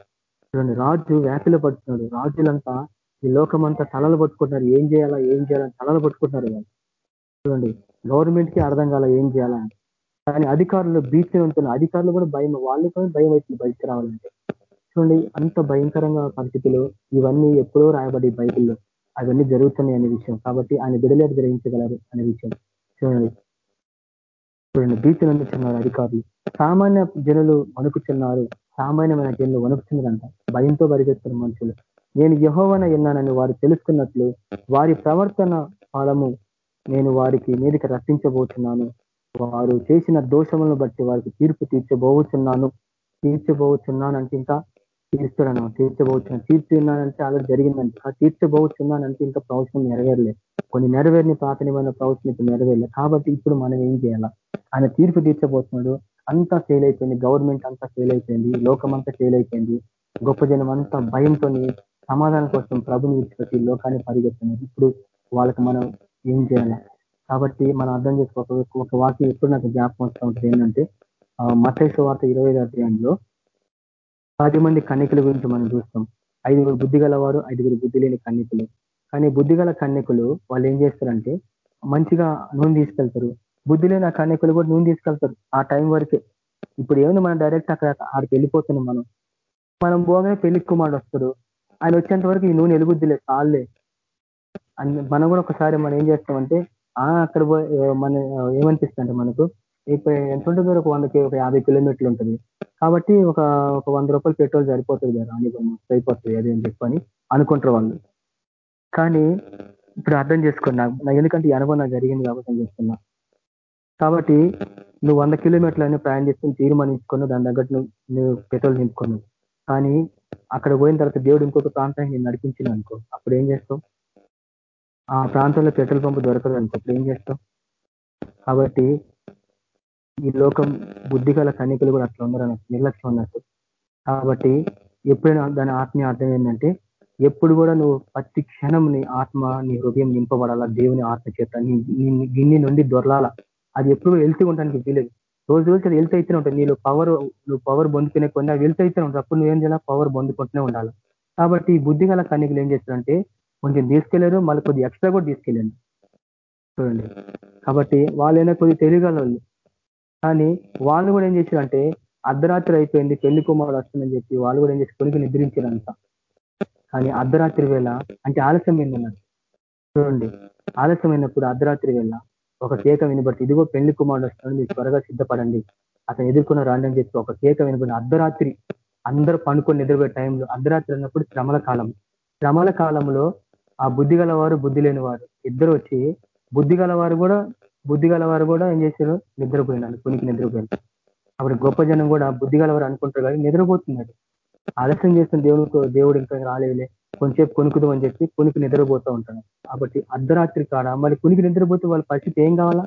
చూడండి రాజు వ్యాఖ్యలు పడుతున్నాడు రాజులంతా ఈ లోకమంతా తలలు పట్టుకుంటున్నారు ఏం చేయాలా ఏం చేయాలని తలలు పట్టుకుంటున్నారు వాళ్ళు. చూడండి గవర్నమెంట్కి అర్థం కాల ఏం చేయాలా కానీ అధికారులు భీతి ఉంటున్న అధికారులు కూడా భయం వాళ్ళు కూడా భయం అవుతుంది బయటికి రావాలంటే. చూడండి అంత భయంకరంగా పరిస్థితులు ఇవన్నీ ఎప్పుడో రాయబడి బైబిల్లో. అవన్నీ జరుగుతున్నాయి అనే విషయం. కాబట్టి ఆయన బిడలేట్ గ్రహించగలరు అనే విషయం. చూడండి. చూడండి. భీతి నందుతున్నారు అధికారులు. సామాన్య జనులు వణుకుతున్నారు సామాన్యమైన జనులు వణుకుతున్నారంట భయంతో పరిగెత్తున్న మనుషులు. నేను యహోవన ఎన్నానని వారు తెలుసుకున్నట్లు వారి ప్రవర్తన ఫలము నేను వారికి మీదకి రప్పించబోతున్నాను వారు చేసిన దోషములను బట్టి వారికి తీర్పు తీర్చబోతున్నాను తీర్చబోతున్నాను అంటే ఇంకా తీర్చడను తీర్చబోతున్నాను తీర్చున్నానంటే అలా జరిగిందంటే తీర్చబోతున్నానంటే ఇంకా ప్రవచనం నెరవేరలేదు కొన్ని నెరవేరిని ప్రాథమికమైన ప్రవచనం ఇప్పుడు నెరవేరలేదు కాబట్టి ఇప్పుడు మనం ఏం చేయాలా? ఆయన తీర్పు తీర్చబోతున్నాడు. అంతా ఫెయిల్ అయిపోయింది. గవర్నమెంట్ అంతా ఫెయిల్ అయిపోయింది. లోకం అంతా ఫెయిల్ అయిపోయింది. గొప్ప జనం అంతా భయంతో సమాధానం కోసం ప్రభుని విడిచిపెట్టి లోకాన్ని పరిగెత్తున్నారు ఇప్పుడు వాళ్ళకి మనం ఏం చేయాలి? కాబట్టి మనం అర్థం చేసుకోక ఒక వాక్యం ఎప్పుడు నాకు జ్ఞాపకం వస్తూ ఉంటుంది? ఏంటంటే మతేశ్వ వార్త ఇరవై అధ్యాయంలో పది మంది కన్నికల గురించి మనం చూస్తాం. ఐదుగురు బుద్ధి గలవారు ఐదుగురు బుద్ధి లేని కన్నికలు కానీ బుద్ధి గల కన్నికలు వాళ్ళు ఏం చేస్తారంటే మంచిగా నూనె తీసుకెళ్తారు. బుద్ధి లేని ఆ కన్నికలు కూడా నూనె తీసుకెళ్తారు ఆ టైం వరకే. ఇప్పుడు ఏముంది మనం డైరెక్ట్ అక్కడ ఆడికి వెళ్ళిపోతున్నాం మనం. మనం పోగానే పెళ్ళి కుమారుడు వస్తాడు. ఆయన వచ్చేంత వరకు ఈ నూనె ఎలుగుద్దిలే చాలే మనం కూడా ఒకసారి మనం ఏం చేస్తామంటే ఆ అక్కడ మన ఏమనిపిస్తుంది మనకు ఇప్పుడు ఎంత ఉంటుంది ఒక వందకి ఒక యాభై కిలోమీటర్లు ఉంటుంది. కాబట్టి ఒక ఒక వంద రూపాయలు పెట్రోల్ సరిపోతుంది కదా అని సరిపోతుంది అది అని చెప్పని అనుకుంటారు వాళ్ళు. కానీ ఇప్పుడు అర్థం చేసుకున్నా ఎందుకంటే ఈ అనుభవం నాకు జరిగింది కాబట్టి నేను చెప్తున్నా. కాబట్టి నువ్వు వంద కిలోమీటర్లని ప్రయాణం చేసుకుని తీర్మానించుకున్నావు దాని తగ్గట్టు నువ్వు నువ్వు పెట్రోల్ నింపుకున్నావు కానీ అక్కడ పోయిన తర్వాత దేవుడు ఇంకొక ప్రాంతానికి నేను నడిపించిన అనుకో అప్పుడు ఏం చేస్తావు? ఆ ప్రాంతంలో పెట్రోల్ పంపు దొరకదు అనుకో అప్పుడు ఏం చేస్తావు? కాబట్టి ఈ లోకం బుద్ధి గల కూడా అట్లా ఉన్నారు అన్నట్టు నిర్లక్ష్యం ఉన్నట్టు. కాబట్టి ఎప్పుడైనా దాని ఆత్మీయ అర్థం ఏంటంటే ఎప్పుడు కూడా నువ్వు ప్రతి క్షణం నీ ఆత్మ నీ హృదయం నింపబడాలా దేవుని ఆత్మ చేత. నీ గిన్నె నుండి దొరలాల. అది ఎప్పుడు వెళ్తూ ఉండడానికి వీలేదు. రోజు రోజు అది వెళ్తూ అయితేనే ఉంటుంది. నీలో పవర్ నువ్వు పవర్ పొందుకునే కొన్ని అవి వెళ్తూ అయితేనే ఉంటుంది అప్పుడు నువ్వేం చేయాలి? పవర్ పొందుకుంటూనే ఉండాలి. కాబట్టి బుద్ధి గల కన్యకులు ఏం చేస్తారంటే కొంచెం తీసుకెళ్ళారు మళ్ళీ కొద్దిగా ఎక్స్ట్రా కూడా తీసుకెళ్ళండి చూడండి. కాబట్టి వాళ్ళైనా కొద్దిగా తెలియగల కానీ వాళ్ళు కూడా ఏం చేశారంటే అర్ధరాత్రి అయిపోయింది పెళ్ళి కుమారుడు వస్తుందని చెప్పి వాళ్ళు కూడా ఏం చేసి కొనికి నిద్రించారంట. కానీ అర్ధరాత్రి వేళ అంటే ఆలస్యం ఏందన్నారు చూడండి. ఆలస్యమైనప్పుడు అర్ధరాత్రి వేళ ఒక కేక వినబడి ఇదిగో పెళ్ళి కుమారుడు వస్తున్నాడు మీరు త్వరగా సిద్ధపడండి. అతను ఎదుర్కొన్న రాండి అని చెప్పి ఒక కేక వినబడి అర్ధరాత్రి అందరూ పండుకొని నిద్రపోయే టైంలో అర్ధరాత్రి అన్నప్పుడు శ్రమల కాలం. శ్రమల కాలంలో ఆ బుద్ధి గలవారు బుద్ధి లేని వారు ఇద్దరు వచ్చి బుద్ధి గలవారు కూడా బుద్ధి గలవారు కూడా ఏం చేశారు? నిద్రపోయినారు. కొనికి నిద్రపోయినారు అప్పుడు గొప్ప జనం కూడా బుద్ధి గలవారు అనుకుంటారు కానీ నిద్రపోతున్నారు. ఆలస్యం చేసిన దేవుడు దేవుడు ఇంకా రాలేదులే. కొంచెంసేపు కొనుక్కుదాం అని చెప్పి కొనికి నిద్రపోతూ ఉంటాను కాబట్టి అర్ధరాత్రి కాడ మరి కొనికి నిద్రపోతే వాళ్ళ పరిస్థితి ఏం కావాలా?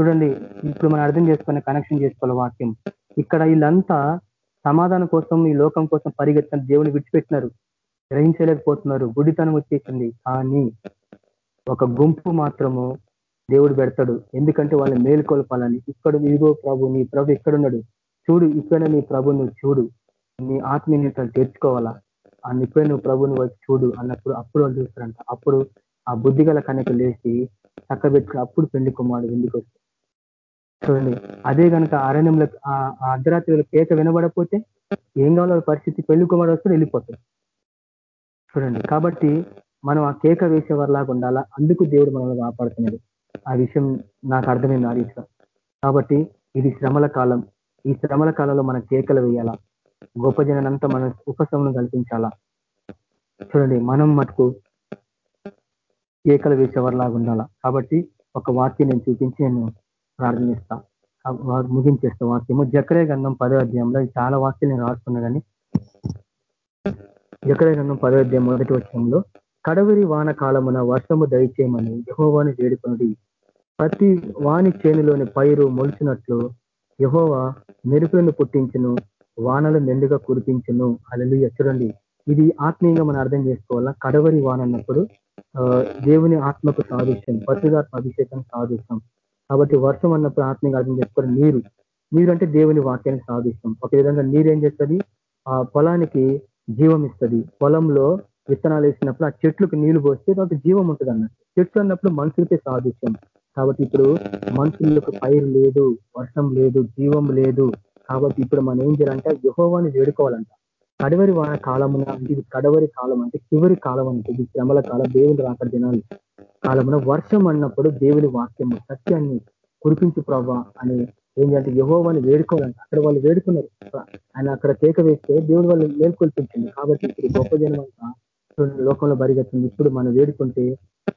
చూడండి ఇప్పుడు మనం అర్థం చేసుకునే కనెక్షన్ చేసుకోవాలి వాక్యం. ఇక్కడ వీళ్ళంతా సమాధానం కోసం ఈ లోకం కోసం పరిగెత్తిన దేవుని విడిచిపెట్టినారు. గ్రహించలేకపోతున్నారు. గుడితనం వచ్చేసింది. కానీ ఒక గుంపు మాత్రము దేవుడు పెడతాడు. ఎందుకంటే వాళ్ళని మేలుకొల్పాలని. ఇక్కడ ఇదిగో ప్రభు నీ ప్రభు ఎక్కడున్నాడు చూడు ఇక్కడ నీ ప్రభు నువ్వు చూడు. నీ ఆత్మీయ తెచ్చుకోవాలా ఆ నిప్పే నువ్వు ప్రభుని వచ్చి చూడు అన్నప్పుడు అప్పుడు వాళ్ళు చూస్తారంట. అప్పుడు ఆ బుద్ధి గల కనుక లేచి చక్కబెట్టుకుని అప్పుడు పెళ్ళి కుమారుడు ఎందుకు చూడండి అదే కనుక అరణ్యంలో ఆ అర్ధరాత్రి కేక వినబడకపోతే ఏం కావాలో పరిస్థితి పెళ్ళి కుమారుడు వస్తే వెళ్ళిపోతాడు. చూడండి కాబట్టి మనం ఆ కేక వేసే వారిలాగా ఉండాలా? అందుకు దేవుడు మనల్ని కాపాడుతున్నాడు. ఆ విషయం నాకు అర్థమైంది ఆ రీతిలో కాబట్టి ఇది శ్రమల కాలం. ఈ శ్రమల కాలంలో మనం కేకలు వేయాలా? గొప్ప జనంతా మనం ఉపశమనం కల్పించాలా? చూడండి మనం మటుకు కేకలు వేసేవారిలాగా ఉండాలా? కాబట్టి ఒక వాక్యం నేను చూపించి నేను ప్రార్థనిస్తా ముగించేస్తా వాక్యము. జకరే గంధం పదో అధ్యాయంలో చాలా వాక్యం నేను రాసుకున్నా కానీ జకరే గంధం పదో అధ్యాయం మొదటి వచ్చంలో కడవరి వాన కాలమున వర్షము దయచేయమని యహోవాను వేడుకొని ప్రతి వాని చేనులోని పైరు మొలిచినట్లు యహోవా మెరుపులను పుట్టించును వానలు మెండుగా కురిపించును. అలలు చూడండి ఇది ఆత్మీయంగా మనం అర్థం చేసుకోవాలా? కడవరి వాన అన్నప్పుడు ఆ, దేవుని ఆత్మకు సాదృశ్యం పట్టుదాత్మ అభిషేకం సాదృశ్యం. కాబట్టి వర్షం అన్నప్పుడు ఆత్మీయంగా అర్థం చేసుకోవడం నీరు. నీరు అంటే దేవుని వాక్యానికి సాదృశ్యం. ఒక విధంగా నీరు ఏం చేస్తుంది? ఆ పొలానికి జీవం ఇస్తుంది. పొలంలో విత్తనాలు వేసినప్పుడు ఆ చెట్లకు నీళ్ళు పోస్తే తర్వాత జీవం ఉంటుంది అన్నట్టు చెట్లు అన్నప్పుడు మనుషులకే సాదృశ్యం. కాబట్టి ఇప్పుడు మనుషులకు పైరు లేదు వర్షం లేదు జీవం లేదు. కాబట్టి ఇప్పుడు మనం ఏం చేయాలంటే యహోవాని వేడుకోవాలంట. కడవరి వాన కాలమున ఇది కడవరి కాలం అంటే చివరి కాలం అంటే ఇది శ్రమల కాలం దేవుని రాక దినాలు కాలమున వర్షం అన్నప్పుడు దేవుని వాక్యము సత్యాన్ని కురిపించు ప్రభా అని ఏంటంటే యహోవాన్ని వేడుకోవాలంట. అక్కడ వాళ్ళు వేడుకున్నారు. ఆయన అక్కడ కేక వేస్తే దేవుడు వాళ్ళు మేల్కొల్పించింది. కాబట్టి ఇప్పుడు గొప్ప జనం అంతా లోకంలో బరిగెత్తుంది. ఇప్పుడు మనం వేడుకుంటే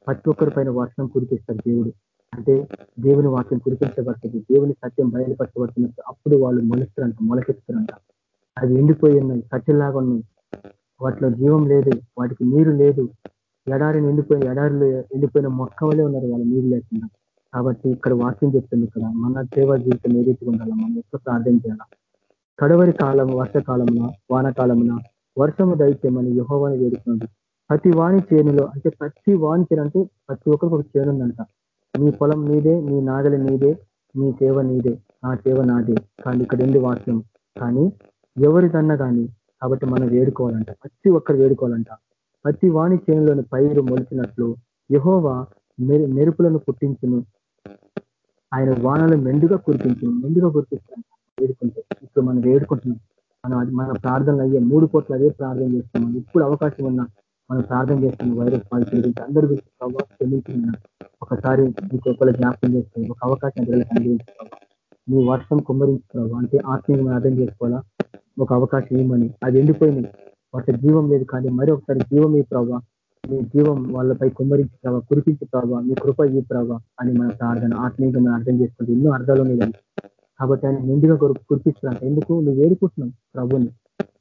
ప్రతి ఒక్కరి పైన వర్షం కురిపిస్తారు దేవుడు. అంటే దేవుని వాక్యం కురిపించబడుతుంది. దేవుని సత్యం బయలుపరచబడుతున్నట్టు అప్పుడు వాళ్ళు మొలుస్తారంట మొలకెత్తారంట. అవి ఎండిపోయి ఉన్నాయి సత్యంలాగా ఉన్నాయి. వాటిలో జీవం లేదు వాటికి నీరు లేదు. ఎడారిని ఎండిపోయిన ఎడారిలో ఎండిపోయిన మొక్క వల్లే ఉన్నారు వాళ్ళు నీరు లేకుండా. కాబట్టి ఇక్కడ వాక్యం చెప్తుంది ఇక్కడ మన సేవా జీవితం ఏ మనం ఎక్కువ ప్రార్థన చేయాలా? కడవరి కాలం వర్షకాలమున వానకాలమున వర్షము దైత్యమని యహోవాని వేడుకున్నది ప్రతి వాణి చేనులో అంటే ప్రతి వాణి చేను అంటే ప్రతి ఒక్కరికి ఒక చేనుందంట నీ పొలం నీదే నీ నాగలి నీదే నీ సేవ నీదే నా సేవ నాదే. కానీ ఇక్కడ ఎందు వాక్యం. కానీ ఎవరిదన్నా కానీ కాబట్టి మనం వేడుకోవాలంట. ప్రతి ఒక్కరు వేడుకోవాలంట. ప్రతి వాణి చేనులోని పైరు మొలిచినట్లు యహోవా మెరు మెరుపులను పుట్టించును. ఆయన వానలు మెండుగా కురిపించును. మెండుగా కురిపిస్తాను వేడుకుంటే ఇప్పుడు మనం వేడుకుంటున్నాం. మనం మన ప్రార్థనలు అయ్యే మూడు కోట్ల అదే ప్రార్థన చేస్తున్నాం. ఇప్పుడు అవకాశం ఉన్నా మనం ప్రార్థన చేస్తున్న వైరస్ పాలసీ గురించి అందరి గురించి ప్రభావ క్షమించిన ఒకసారి మీకు ఒకళ్ళు జ్ఞాపకం చేస్తాం ఒక అవకాశం అందరికీ అనుగ్రహించుకోవాలి మీ వర్షం కుమ్మరించుకోవాలి అంటే ఆత్మీయంగా అర్థం చేసుకోవాలా? ఒక అవకాశం ఏమని అది ఎండిపోయింది. వాటి జీవం లేదు కానీ మరి ఒకసారి జీవం ఈ ప్రభావ మీ జీవం వాళ్ళపై కుమ్మరించి ప్రభావ కురిపించి ప్రభావ మీ కృప ఈ ప్రభావ అని మన ప్రార్థన ఆత్మీయంగా మనం అర్థం చేసుకుంటే ఎన్నో అర్థాలు ఉన్నాయి కాబట్టి ఆయన నిండుగా కురిపించడానికి ఎందుకు? నువ్వు వేడుకుంటున్నావు ప్రభుని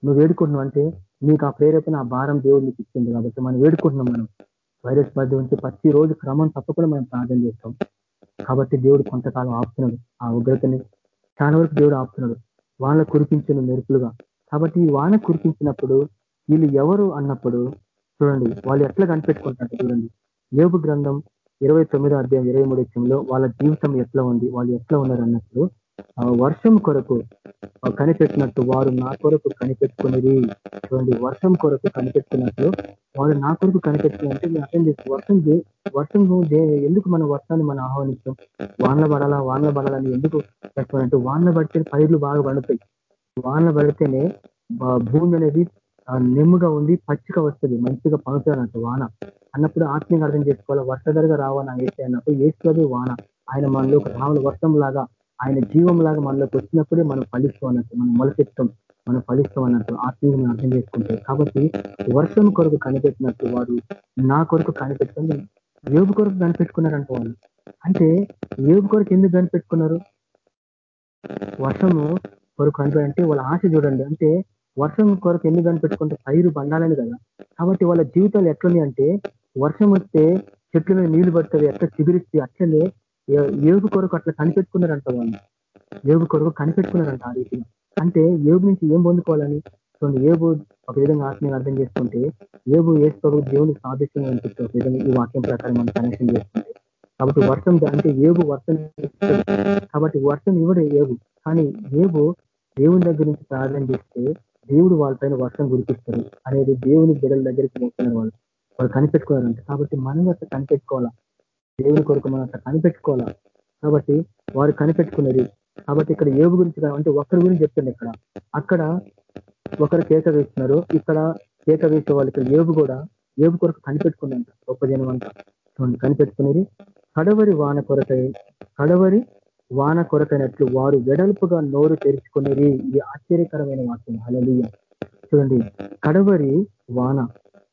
నువ్వు వేడుకుంటున్నావు అంటే నీకు ఆ ప్రేరేపణ ఆ భారం దేవుడు నీకు ఇచ్చింది కాబట్టి మనం వేడుకుంటున్నాం మనం. వైరస్ బాధ నుంచి ప్రతి రోజు క్రమం తప్పకుండా మనం ప్రార్థన చేస్తాం. కాబట్టి దేవుడు కొంతకాలం ఆపుతున్నాడు ఆ ఉగ్రతని చాలా వరకు దేవుడు ఆపుతున్నాడు. వాన కురిపించిన మెరుపులుగా. కాబట్టి ఈ వాన కురిపించినప్పుడు వీళ్ళు ఎవరు అన్నప్పుడు చూడండి వాళ్ళు ఎట్లా కనిపెట్టుకుంటారు చూడండి. యోగు గ్రంథం ఇరవై తొమ్మిదో అధ్యాయం ఇరవై మూడు విషయంలో వాళ్ళ జీవితం ఎట్లా ఉంది వాళ్ళు ఎట్లా ఉన్నారు అన్నప్పుడు వర్షం కొరకు కనిపెట్టినట్టు వారు నా కొరకు కనిపెట్టుకునేది. చూడండి వర్షం కొరకు కనిపెట్టుకున్నట్లు వారు నా కొరకు కనిపెట్టుకున్నట్టు మీరు అర్థం చేస్తారు వర్షం వర్షం ఎందుకు మన వర్షాన్ని మనం ఆహ్వానిస్తాం వానలు పడాలా వానలు పడాలని ఎందుకు చెప్పాలంటే వానలు పడితే పైర్లు బాగా పండుతాయి వానలు పడితేనే భూమి అనేది ఆ, నెమ్ముగా ఉంది పచ్చిక వస్తుంది మంచిగా పండుతుంది వాన. అన్నప్పుడు ఆత్మీయంగా అర్థం చేసుకోవాలి వర్షధరగా రావాలని వేస్తే అన్నప్పుడు వేస్తుంది వాన. ఆయన మనలో రావాలి వర్షం లాగా ఆయన జీవం లాగా మనలోకి వచ్చినప్పుడే మనం ఫలిస్తాం అన్నట్టు మనం మొలకెత్తాం మనం ఫలిస్తాం అన్నట్టు అర్థం చేసుకుంటే. కాబట్టి వర్షం కొరకు కనిపెట్టినట్టు వారు నా కొరకు కనిపెట్టుకుని ఏబు కొరకు కనిపెట్టుకున్నారంట వాళ్ళు. అంటే ఏబు కొరకు ఎందుకు కనిపెట్టుకున్నారు? వర్షము కొరకు కనిపె అంటే వాళ్ళ ఆశ చూడండి. అంటే వర్షం కొరకు ఎందుకు కనిపెట్టుకుంటే పైరు బండాలని కదా. కాబట్టి వాళ్ళ జీవితాలు ఎట్లున్నాయి అంటే వర్షం వస్తే చెట్ల మీద నీళ్ళు పడుతుంది ఎట్లా చిగురిస్తే అట్లనే ఏగు ఏబు కొరకు అట్లా కనిపెట్టుకున్నారంట వాళ్ళు. ఏబు కొరకు కనిపెట్టుకున్నారంట ఆ రీతిలో. అంటే ఏబు నుంచి ఏం పొందుకోవాలని చూడండి ఏబు ఒక విధంగా ఆత్మీయంగా అర్థం చేసుకుంటే ఏబు ఏసు దేవుని సాదృశ్యంగా అనిపిస్తుంది ఒక విధంగా ఈ వాక్యం ప్రకారం మనం కనెక్షన్ చేసుకుంటే. కాబట్టి వర్షం అంటే ఏబు వర్షం కాబట్టి వర్షం ఇవ్వడే ఏబు. కానీ ఏబు దేవుని దగ్గర నుంచి ప్రార్థన చేస్తే దేవుడు వాళ్ళపైన వర్షం గురిపిస్తారు అనేది దేవుని బిడ్డల దగ్గరికి వస్తున్నారు వాళ్ళు. వాళ్ళు కనిపెట్టుకున్నారంట. కాబట్టి మనం అట్లా కనిపెట్టుకోవాలా? దేవుని కొరకు మనం అట్లా కనిపెట్టుకోవాలా? కాబట్టి వారు కనిపెట్టుకున్నది. కాబట్టి ఇక్కడ ఏబు గురించి అంటే ఒకరి గురించి చెప్తుంది ఇక్కడ. అక్కడ ఒకరు కేక వేస్తున్నారు. ఇక్కడ కేక వేసే వాళ్ళు ఇక్కడ ఏబు కూడా ఏబు కొరకు కనిపెట్టుకుందంట. గొప్ప జనం అంతా. చూడండి కనిపెట్టుకునేది. కడవరి వాన కొరకై కడవరి వాన కొరకైనట్లు వారు వెడల్పుగా నోరు తెరుచుకునేది. ఇది ఆశ్చర్యకరమైన వాక్యం. హల్లెలూయా. చూడండి కడవరి వాన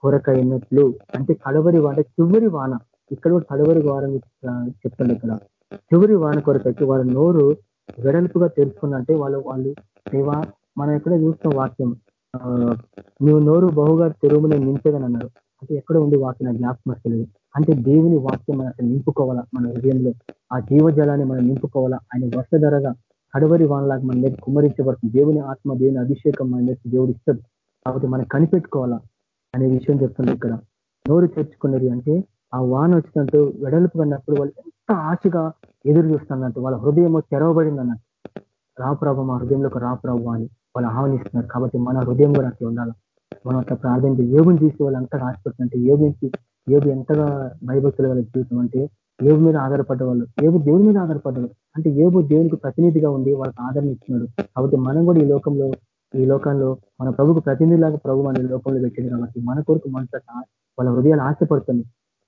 కొరకైనట్లు అంటే కడవరి వాన చివరి వాన ఇక్కడ కూడా కడవరి వారం చెప్తాడు ఇక్కడ. చివరి వాన కొరకైతే వాళ్ళ నోరు వెడల్పుగా తెరుచుకున్నంటే వాళ్ళు వాళ్ళు దేవా మనం ఎక్కడ చూస్తాం వాక్యం నువ్వు నోరు బహుగా తెరువులో నింపేదని అన్నారు. అంటే ఎక్కడ ఉంది వాక్యం? నాకు జ్ఞాపకం వస్తలేదు అంటే దేవుని వాక్యం మనం అట్లా నింపుకోవాలా? మన హృదయంలో ఆ జీవజలాన్ని మనం నింపుకోవాలా? ఆయన వర్షధరగా కడవరి వానలాగా మన మీద కుమ్మరించబడుతుంది. దేవుని ఆత్మ దేవుని అభిషేకం మన మీద దేవుడు ఇస్తాడు. కాబట్టి మనం కనిపెట్టుకోవాలా? అనే విషయం చెప్తుంది ఇక్కడ. నోరు తెచ్చుకున్నది అంటే ఆ వాన వచ్చినట్టు వెడల్పు అన్నప్పుడు వాళ్ళు ఎంత ఆశగా ఎదురు చూస్తున్నట్టు వాళ్ళ హృదయం తెరవబడింది అన్నట్టు రాప్రభ మా హృదయంలోకి రాప్రభు అని వాళ్ళు ఆహ్వానిస్తున్నారు. కాబట్టి మన హృదయం కూడా అట్లా ఉండాలి? మనం అట్లా ప్రార్థన యోగుని చూసి వాళ్ళు అంతగా ఆశపడుతుంటే యోగించి యోగు ఎంతగా భయభక్తులు వాళ్ళ జీవితం అంటే ఏవు మీద ఆధారపడ్డవాళ్ళు ఏబు దేవుని మీద ఆధారపడ్డాడు అంటే ఏబు దేవునికి ప్రతినిధిగా ఉండి వాళ్ళకి ఆదరణ ఇచ్చినాడు. కాబట్టి మనం కూడా ఈ లోకంలో ఈ లోకంలో మన ప్రభుకు ప్రతినిధిలాగా ప్రభు మన లోకంలో పెట్టింది కాబట్టి మన కొరకు మనసు వాళ్ళ హృదయాలు ఆశపడుతుంది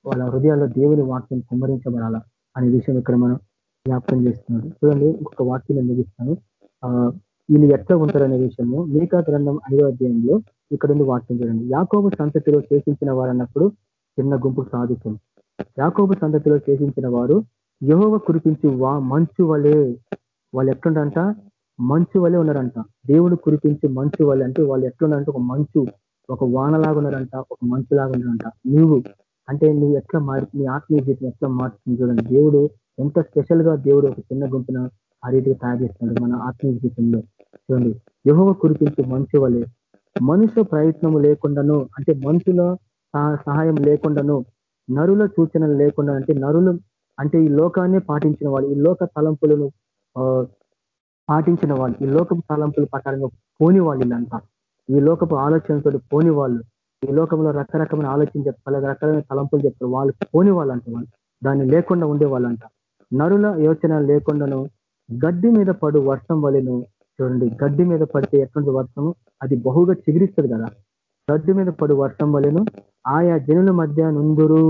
వాళ్ళ హృదయాల్లో దేవుని వాక్యం కుమ్మరించబడాలా అనే విషయం ఇక్కడ మనం జ్ఞాపకం చేస్తున్నాడు చూడండి ఒక వాక్యం నేను ముగిస్తాను. ఆ వీళ్ళు ఎట్లా ఉంటారనే విషయము మేకా గ్రంథం ఐదో అధ్యాయంలో ఇక్కడ ఉంది వాక్యం చూడండి. యాకోబు సంతతిలో వారు వారన్నప్పుడు చిన్న గుంపు సాధిస్తుంది యాకోబు సంతతిలో చేసించిన వారు యహోవ కురిపించి వా మంచు వలే వాళ్ళు ఎట్లుండంట? మంచు వలె ఉన్నారంట. దేవుడు కురిపించి మంచు వలె అంటే వాళ్ళు ఎట్లున్నారంటే ఒక మంచు ఒక వానలాగా ఉన్నారంట ఒక మంచులాగా ఉన్నారంట. నువ్వు అంటే నువ్వు ఎట్లా మారి నీ ఆత్మీయ జీవితం ఎట్లా మారుతుంది చూడండి. దేవుడు ఎంత స్పెషల్గా దేవుడు ఒక చిన్న గుంపున ఆ రీతిగా తయారు చేస్తున్నాడు మన ఆత్మీయ జీవితంలో. చూడండి. యహోవ కురిపించి మంచు వలె మనుషు ప్రయత్నము లేకుండాను అంటే మనుషుల సహాయం లేకుండాను నరుల సూచనలు లేకుండా అంటే నరులు అంటే ఈ లోకాన్ని పాటించిన వాళ్ళు ఈ లోక తలంపులను పాటించిన వాళ్ళు ఈ లోకపు తలంపుల ప్రకారంగా పోని వాళ్ళు ఇదంతా ఈ లోకపు ఆలోచనతో పోని వాళ్ళు ఈ లోకంలో రకరకమైన ఆలోచన చెప్తారు రకరకమైన తలంపులు చెప్తారు వాళ్ళు పోని వాళ్ళు వాళ్ళు. దాన్ని లేకుండా ఉండే వాళ్ళంట. నరుల యోచన లేకుండాను గడ్డి మీద పడు వర్షం వలెను చూడండి గడ్డి మీద పడితే ఎటువంటి వర్షము? అది బహుగా చిగురిస్తుంది కదా. గడ్డి మీద పడు వర్షం వలెను ఆయా జనుల మధ్య నుందురు.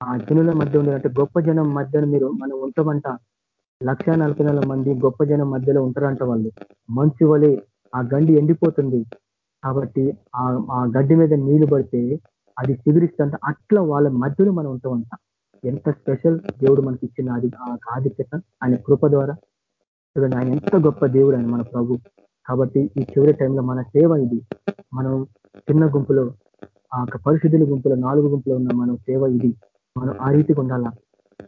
ఆ జనుల మధ్య ఉండాలంటే గొప్ప జనం మధ్యన మీరు మనం ఉంటామంట. లక్ష మంది గొప్ప జనం మధ్యలో ఉంటారంట వాళ్ళు. మంచు వలె ఆ గండి ఎండిపోతుంది. కాబట్టి ఆ గడ్డి మీద నీళ్ళు పడితే అది చిగురిస్తుంట అట్లా వాళ్ళ మధ్యలో మనం ఉంటామంట ఎంత స్పెషల్ దేవుడు మనకి ఇచ్చిన అది ఆ ఆధిక్యత ఆయన కృప ద్వారా. చూడండి ఆయన ఎంత గొప్ప దేవుడు ఆయన మన ప్రభు. కాబట్టి ఈ చివరి టైంలో మన సేవ ఇది. మనం చిన్న గుంపులో ఆ పరిశుద్ధుల గుంపులో నాలుగు గుంపులో ఉన్న మనం సేవ ఇది. మనం ఆ రీతికి ఉండాలా?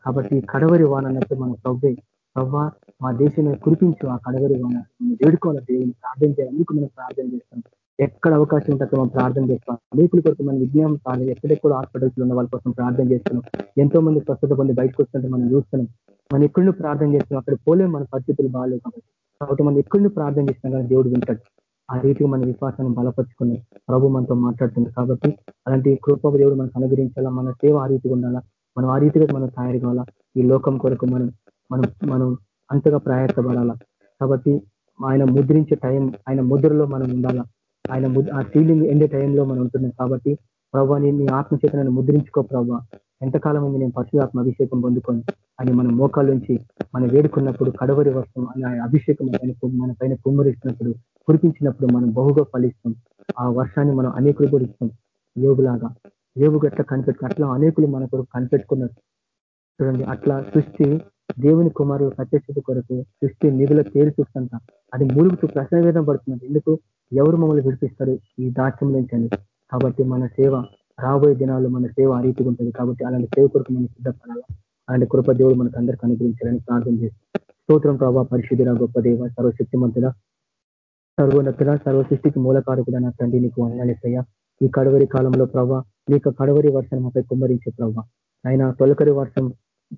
కాబట్టి కడవరి వాన అన్నట్టు మన ప్రభు ప్రవ్వా మా దేశంలో కురిపించు ఆ కడవరి వాన. వేడుకోవాలి దేవుని ప్రార్థన చేయాలి? అందుకు మనం ప్రార్థన చేస్తాం. ఎక్కడ అవకాశం ఉంటే మనం ప్రార్థన చేస్తాం. అనేకుల కొరకు మన విజ్ఞానం కానీ ఎక్కడెక్కడ హాస్పిటల్స్ ఉన్న వాళ్ళ కోసం ప్రార్థన చేస్తున్నాం. ఎంతో మంది స్వస్థత పొంది బయటకు వస్తుంటే మనం చూస్తున్నాం. మనం ఎక్కడిని ప్రార్థన చేస్తున్నాం? అక్కడ పోలేము మన పరిస్థితులు బాగాలేవు కాబట్టి. కాబట్టి మనం ఎక్కడిని ప్రార్థన చేస్తున్నాం కానీ దేవుడు వింటాడు. ఆ రీతిగా మన విశ్వాసాన్ని బలపరుచుకున్నాం ప్రభు మనతో మాట్లాడుతుంది కాబట్టి అలాంటి కృప దేవుడు మనకు అనుగ్రహించాలా? మన సేవ ఆ రీతిగా ఉండాలా? మనం ఆ రీతిగా మనం తయారు కావాలా? ఈ లోకం కొరకు మనం మనం మనం అంతగా ప్రయాసపడాలా? కాబట్టి ఆయన ముద్రించే టైం ఆయన ముద్రలో మనం ఉండాలా? ఆయన ఆ సీలింగ్ ఎండే టైంలో మనం ఉంటున్నాం కాబట్టి ప్రభావ నీ ఆత్మచేతనాన్ని ముద్రించుకో ప్రభావ ఎంతకాలం ఉంది నేను పశువాత్మ అభిషేకం పొందుకొని? అని మన మోకాల నుంచి మనం వేడుకున్నప్పుడు కడవరి వస్తాం అని అభిషేకం మన పైన కుమ్మరిస్తున్నప్పుడు కురిపించినప్పుడు మనం బహుగా ఫలిస్తాం. ఆ వర్షాన్ని మనం అనేకులు గురిస్తాం యోగులాగా. యోగుకు ఎట్లా కనిపెట్టుకు అట్లా అనేకులు మన కొరకు కనిపెట్టుకున్నారు. చూడండి అట్లా సృష్టి దేవుని కుమారుడు ప్రత్యక్షత కొరకు సృష్టి నిధుల తేలి చూస్తుంట. అది మూలుగుతూ ప్రశ్నవేదం పడుతున్నది. ఎందుకు? ఎవరు మమ్మల్ని విడిపిస్తారు? ఈ దాక్యం నుంచి కాబట్టి మన సేవ రాబోయే దినాల్లో మన సేవ ఆ రీతిగా ఉంటుంది. కాబట్టి అలాంటి సేవ కొరకు మనం సిద్ధపడాలా? అలాంటి కృప దేవుడు మనకు అందరికీ అనుగ్రహించాలని ప్రార్థన చేస్తాం స్తోత్రం ప్రభావ పరిశుద్ధుల గొప్ప దేవ సర్వశక్తిమంతుల సర్వోన్నతుల సర్వ సృష్టికి మూలకారకుడ నా తండ్రి నీకు వందాలేసయ్యా ఈ కడవరి కాలంలో ప్రభా నీకు కడవరి వర్షం మాపై కుమ్మరించే ప్రభా. ఆయన తొలకరి వర్షం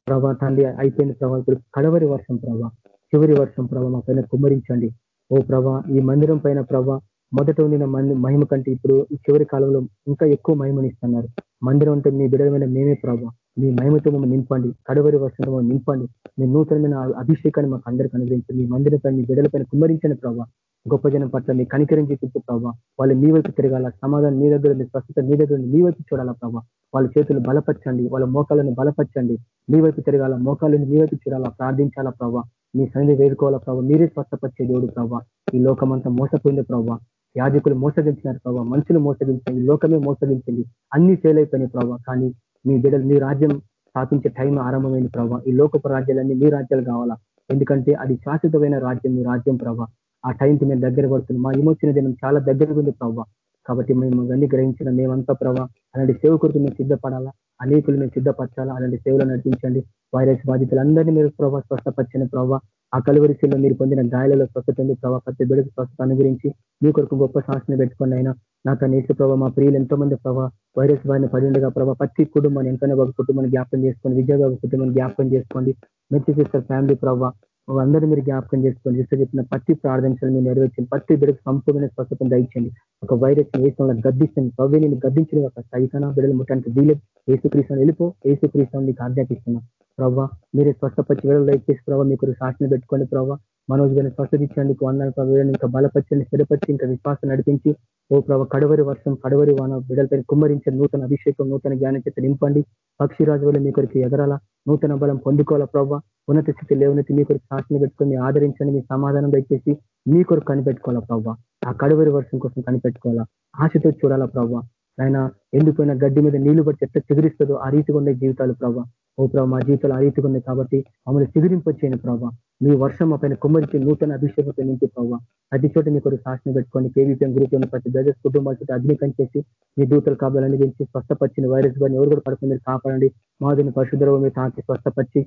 ప్రభా తండ్రి అయిపోయిన ప్రభావ ఇప్పుడు కడవరి వర్షం ప్రభా చివరి వర్షం ప్రభా మా పైన కుమ్మరించండి. ఓ ప్రభా ఈ మందిరం పైన ప్రభా మొదట ఉండిన మహిమ కంటే ఇప్పుడు చివరి కాలంలో ఇంకా ఎక్కువ మహిమనిస్తున్నారు మందిరం అంటే మీ బిడలమైన మేమే ప్రభా. మీ మహిమతో మమ్మల్ని నింపండి. కడవరి వర్షంలో నింపండి. మీ నూతనమైన అభిషేకాన్ని మాకు అందరికీ అనుగ్రహించండి మీ మందిరం పైన మీ బిడలపైన కుమ్మరించండి ప్రభావ గొప్ప జనం పట్ల మీ కనికరం చూపించు ప్రభావ వాళ్ళు మీ వైపు తిరగాల సమాధానం మీ దగ్గర స్వస్థత మీ దగ్గర మీ వైపు చూడాలా ప్రభావ వాళ్ళ చేతులు బలపరచండి వాళ్ళ మోకాలను బలపరచండి. మీ వైపు తిరగాల మోకాలను మీ వైపు చూడాలా ప్రార్థించాలా ప్రభావ మీ సన్నిధి వేడుకోవాలా ప్రభావ మీరే స్వస్థపరిచే దేవుడు ప్రభావ ఈ లోకమంతా మోసపోయింది ప్రభావ యాజకులు మోసగించినారు ప్రభావ మనుషులు మోసగించండి లోకమే మోసగించింది అన్ని ఫెయిల్ అయిపోయినాయి ప్రభావ కానీ మీ బిడ్డలు మీ రాజ్యం స్థాపించే టైం ఆరంభమైన ప్రభావ ఈ లోకపు రాజ్యాలన్నీ మీ రాజ్యాలు కావాలా? ఎందుకంటే అది శాశ్వతమైన రాజ్యం మీ రాజ్యం ప్రభావ ఆ టైంకి మేము దగ్గర పడుతుంది మా విమోచన దినం చాలా దగ్గరగా ఉంది ప్రభావ కాబట్టి మేము అన్ని గ్రహించిన మేమంతా ప్రభావ అలాంటి సేవకుడికి మేము సిద్ధపడాలా? అనేకులు మేము సిద్ధపరచాలా? అలాంటి సేవలు నడిపించండి. వైరస్ బాధితులందరినీ మీరు ప్రభావ స్వస్థపరిచిన ప్రభావ ఆ కలువరిశీల్లో మీరు పొందిన గాయాలలో స్వస్థత ఉంది ప్రభావ ప్రతి బిడ్డకు స్వస్థత అనుగురించి మీ కొరకు గొప్ప శాసన పెట్టుకుని అయినా. నాకు నేర్చు ప్రభావ మా ప్రియులు ఎంతో మంది ప్రభావ వైరస్ బారిన పడి ఉండగా ప్రభావ ప్రతి కుటుంబాన్ని ఎంతైనా ఒక కుటుంబాన్ని జ్ఞాపం చేసుకోండి. విజయబాబు కుటుంబాన్ని జ్ఞాపం చేసుకోండి. మెచ్చి సిస్టర్ ఫ్యామిలీ ప్రభావ అందరూ మీరు జ్ఞాపకం చేసుకోండి. ఇసు చెప్పిన ప్రతి ప్రార్థనలు మీరు నెరవేర్చండి. ప్రతి బిడ్డకు సంపూర్ణ స్వస్థతను దయచండి ఒక వైరస్ ఏసంలో గద్దించండి భవ్య నేను గద్దించిన ఒక సైతన బిడ్డలు ముట్టానికి వీలు ఏసుక్రీస్తాను వెళ్ళిపో. ఏసుక్రీస్తాను నీకు ఆజ్ఞాపిస్తున్నాం. ప్రభావ మీరే స్వస్థపచ్చి వేళలు దయచేసి ప్రభావ మీకు సాక్షిని పెట్టుకోండి ప్రభావ మనోజ్ గారిని స్వస్థించండి వందలు ప్రభావం ఇంకా బలపరచండి స్థిరపరిచి ఇంకా విశ్వాసం నడిపించి. ఓ ప్రభావ కడవరి వర్షం కడవరి వాన బిడ్డలపై కుమ్మరించే నూతన అభిషేకం నూతన జ్ఞానం చేత నింపండి. పక్షిరాజు వల్ల మీ కొరికి ఎగరాల. నూతన బలం పొందుకోవాలా ప్రభావ ఉన్నత స్థితి లేవనైతే మీ కొరకు శాసన పెట్టుకొని ఆదరించండి మీ సమాధానం దయచేసి మీ కొరకు కనిపెట్టుకోవాలా ప్రభావ ఆ కడవరి వర్షం కోసం కనిపెట్టుకోవాలా? ఆశతో చూడాలా ప్రభావ ఆయన ఎండిపోయిన గడ్డి మీద నీళ్ళు బట్టి ఎట్లా చిగురిస్తుందో ఆ రీతిగా ఉండే జీవితాలు ప్రభావ ఓ ప్రభావ మా జీవితాలు ఆ రీతిగా ఉన్నాయి కాబట్టి మమ్మల్ని చిగురింపొచ్చేయండి ప్రభావ మీ వర్షం మా పైన కుమ్మరించి నూతన అభిషేకంతో నింపి ప్రభావ ప్రతి చోట మీ కొరకు శాసన పెట్టుకొని కేవీపీఎం గ్రూప్ ఉన్న ప్రతి బ్రదర్స్ కుటుంబాల చుట్టూ అగ్నికం చేసి మీ దూతలు కావాలని గురించి స్వస్థపరిచిన వైరస్ గారిని ఎవరు కూడా పడుతుంది కాపాడండి. మాదిని పరిశుద్ధ మీరు తాకి స్వస్థపరిచి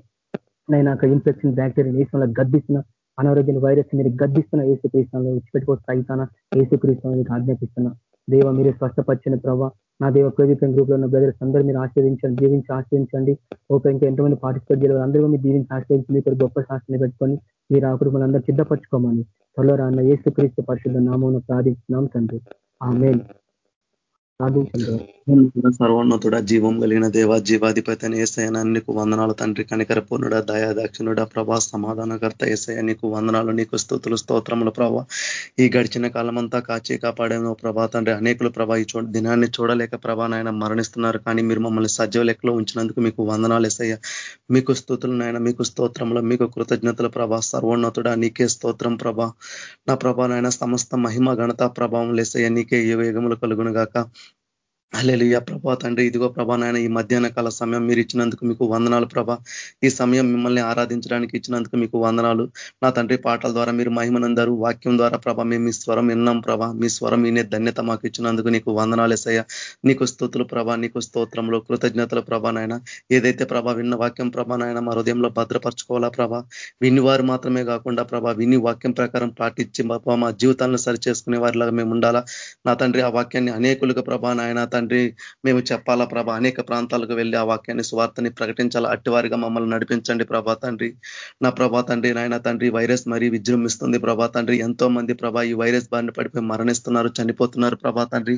నేను ఇన్ఫెక్షన్ బ్యాక్టీరియా నేషన్లో గద్దిస్తున్న అనారోగ్యం వైరస్ మీరు గద్దిస్తున్న ఏసు క్రీస్తాను విడిచిపెట్టుకోవచ్చు అయితానా ఏసు క్రీస్తాను మీకు ఆజ్ఞాపిస్తున్నా. దేవ మీరు స్వస్థపరిచిన ప్రభావ నా దేవ ప్రేమితం గ్రూప్లో ఉన్న బ్రదర్స్ అందరూ మీరు ఆశ్రయించండి జీవించి ఆశ్రయించండి ఓకే ఇంకా ఎంతమంది పార్టిసిపేట్ చేయాలి అందరూ మీరు జీవించి ఆశ్రయించి ఇక్కడ గొప్ప శాస్త్రాన్ని పెట్టుకొని మీరు ఆ కుటుంబాలు అందరూ సిద్ధపరచుకోమని త్వరలో రాన్న ఏసు క్రీస్తు పరిశుద్ధ నామం ప్రార్థిస్తున్నాం తండ్రి. ఆ మేల్
సర్వోన్నతుడ జీవం కలిగిన దేవ జీవాధిపతి అని ఏసైనా నీకు వందనాలు తండ్రి. కనికర పూర్ణుడ దయాదాక్షిణుడ ప్రభా సమాధానకర్త ఏసయ నీకు వందనాలు నీకు స్థుతులు స్తోత్రములు ప్రభా. ఈ గడిచిన కాలం అంతా కాచి కాపాడేమో ప్రభా తండ్రి. అనేకులు ప్రభా ఈ దినాన్ని చూడలేక ప్రభా నాయన మరణిస్తున్నారు. కానీ మీరు మమ్మల్ని సజీవ లెక్కలో ఉంచినందుకు మీకు వందనాలు ఎసయ్య. మీకు స్థుతులు నాయన మీకు స్తోత్రంలో మీకు కృతజ్ఞతలు ప్రభా. సర్వోన్నతుడా నీకే స్తోత్రం ప్రభా. నా ప్రభా నాయన సమస్త మహిమ ఘనత ప్రభావం లేసయ్యా నీకే ఏ వేగములు కలుగును గాక అల్లెలుయ్య ప్రభా తండ్రి. ఇదిగో ప్రభా నాయన ఈ మధ్యాహ్న కాల సమయం మీరు ఇచ్చినందుకు మీకు వందనాలు ప్రభా. ఈ సమయం మిమ్మల్ని ఆరాధించడానికి ఇచ్చినందుకు మీకు వందనాలు. నా తండ్రి పాటల ద్వారా మీరు మహిమనందరు. వాక్యం ద్వారా ప్రభా మేము మీ స్వరం విన్నాం ప్రభా. మీ స్వరం వినే ధన్యత మాకు ఇచ్చినందుకు నీకు వందనాలు ఎసయ్య నీకు స్థుతులు ప్రభా నీకు స్తోత్రంలో కృతజ్ఞతలు ప్రభా నాయన. ఏదైతే ప్రభా విన్న వాక్యం ప్రభా నాయన మా హృదయంలో భద్రపరచుకోవాలా ప్రభా. విని వారు మాత్రమే కాకుండా ప్రభా విని వాక్యం ప్రకారం పాటించి ప్రభా మా జీవితాలను సరి చేసుకునే వారిలాగా మేము ఉండాలా. నా తండ్రి ఆ వాక్యాన్ని అనేకులుగా ప్రభా నాయన తండ్రి మేము చెప్పాలా ప్రభా అనేక ప్రాంతాలకు వెళ్ళి ఆ వాక్యాన్ని స్వార్థని ప్రకటించాలా. అట్టివారిగా మమ్మల్ని నడిపించండి ప్రభా తండ్రి. నా ప్రభా తండ్రి నాయన తండ్రి వైరస్ మరీ విజృంభిస్తుంది ప్రభా తండ్రి. ఎంతో మంది ప్రభా ఈ వైరస్ బారిన పడిపోయి మరణిస్తున్నారు చనిపోతున్నారు ప్రభా తండ్రి.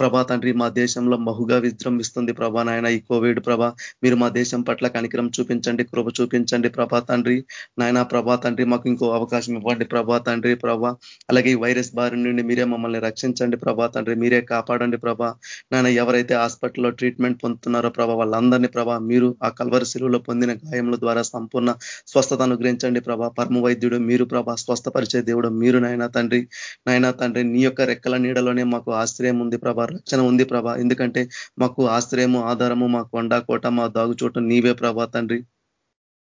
ప్రభా తండ్రి మా దేశంలో బహుగా విజృంభిస్తుంది ప్రభా నాయన ఈ కోవిడ్ ప్రభా. మీరు మా దేశం పట్ల కనికరం చూపించండి కృప చూపించండి ప్రభా తండ్రి. నాయన ప్రభా తండ్రి మాకు ఇంకో అవకాశం ఇవ్వండి ప్రభా తండ్రి ప్రభా. అలాగే ఈ వైరస్ బారి నుండి మీరే మమ్మల్ని రక్షించండి ప్రభా తండ్రి. మీరే కాపాడండి ప్రభా. నాయన ఎవరైతే హాస్పిటల్లో ట్రీట్మెంట్ పొందుతున్నారో ప్రభా వాళ్ళందరినీ ప్రభా మీరు ఆ కల్వరి శిలువులో పొందిన గాయముల ద్వారా సంపూర్ణ స్వస్థత అనుగ్రహించండి ప్రభా. పరమ వైద్యుడు మీరు ప్రభా స్వస్థపరిచే దేవుడు మీరు నాయన తండ్రి. నాయన తండ్రి నీ యొక్క రెక్కల నీడలోనే మాకు ఆశ్రయం ఉంది ప్రభా రక్షణ ఉంది ప్రభా. ఎందుకంటే మాకు ఆశ్రయము ఆధారము మా కొండ కోట మా దాగుచోట నీవే ప్రభా తండ్రి.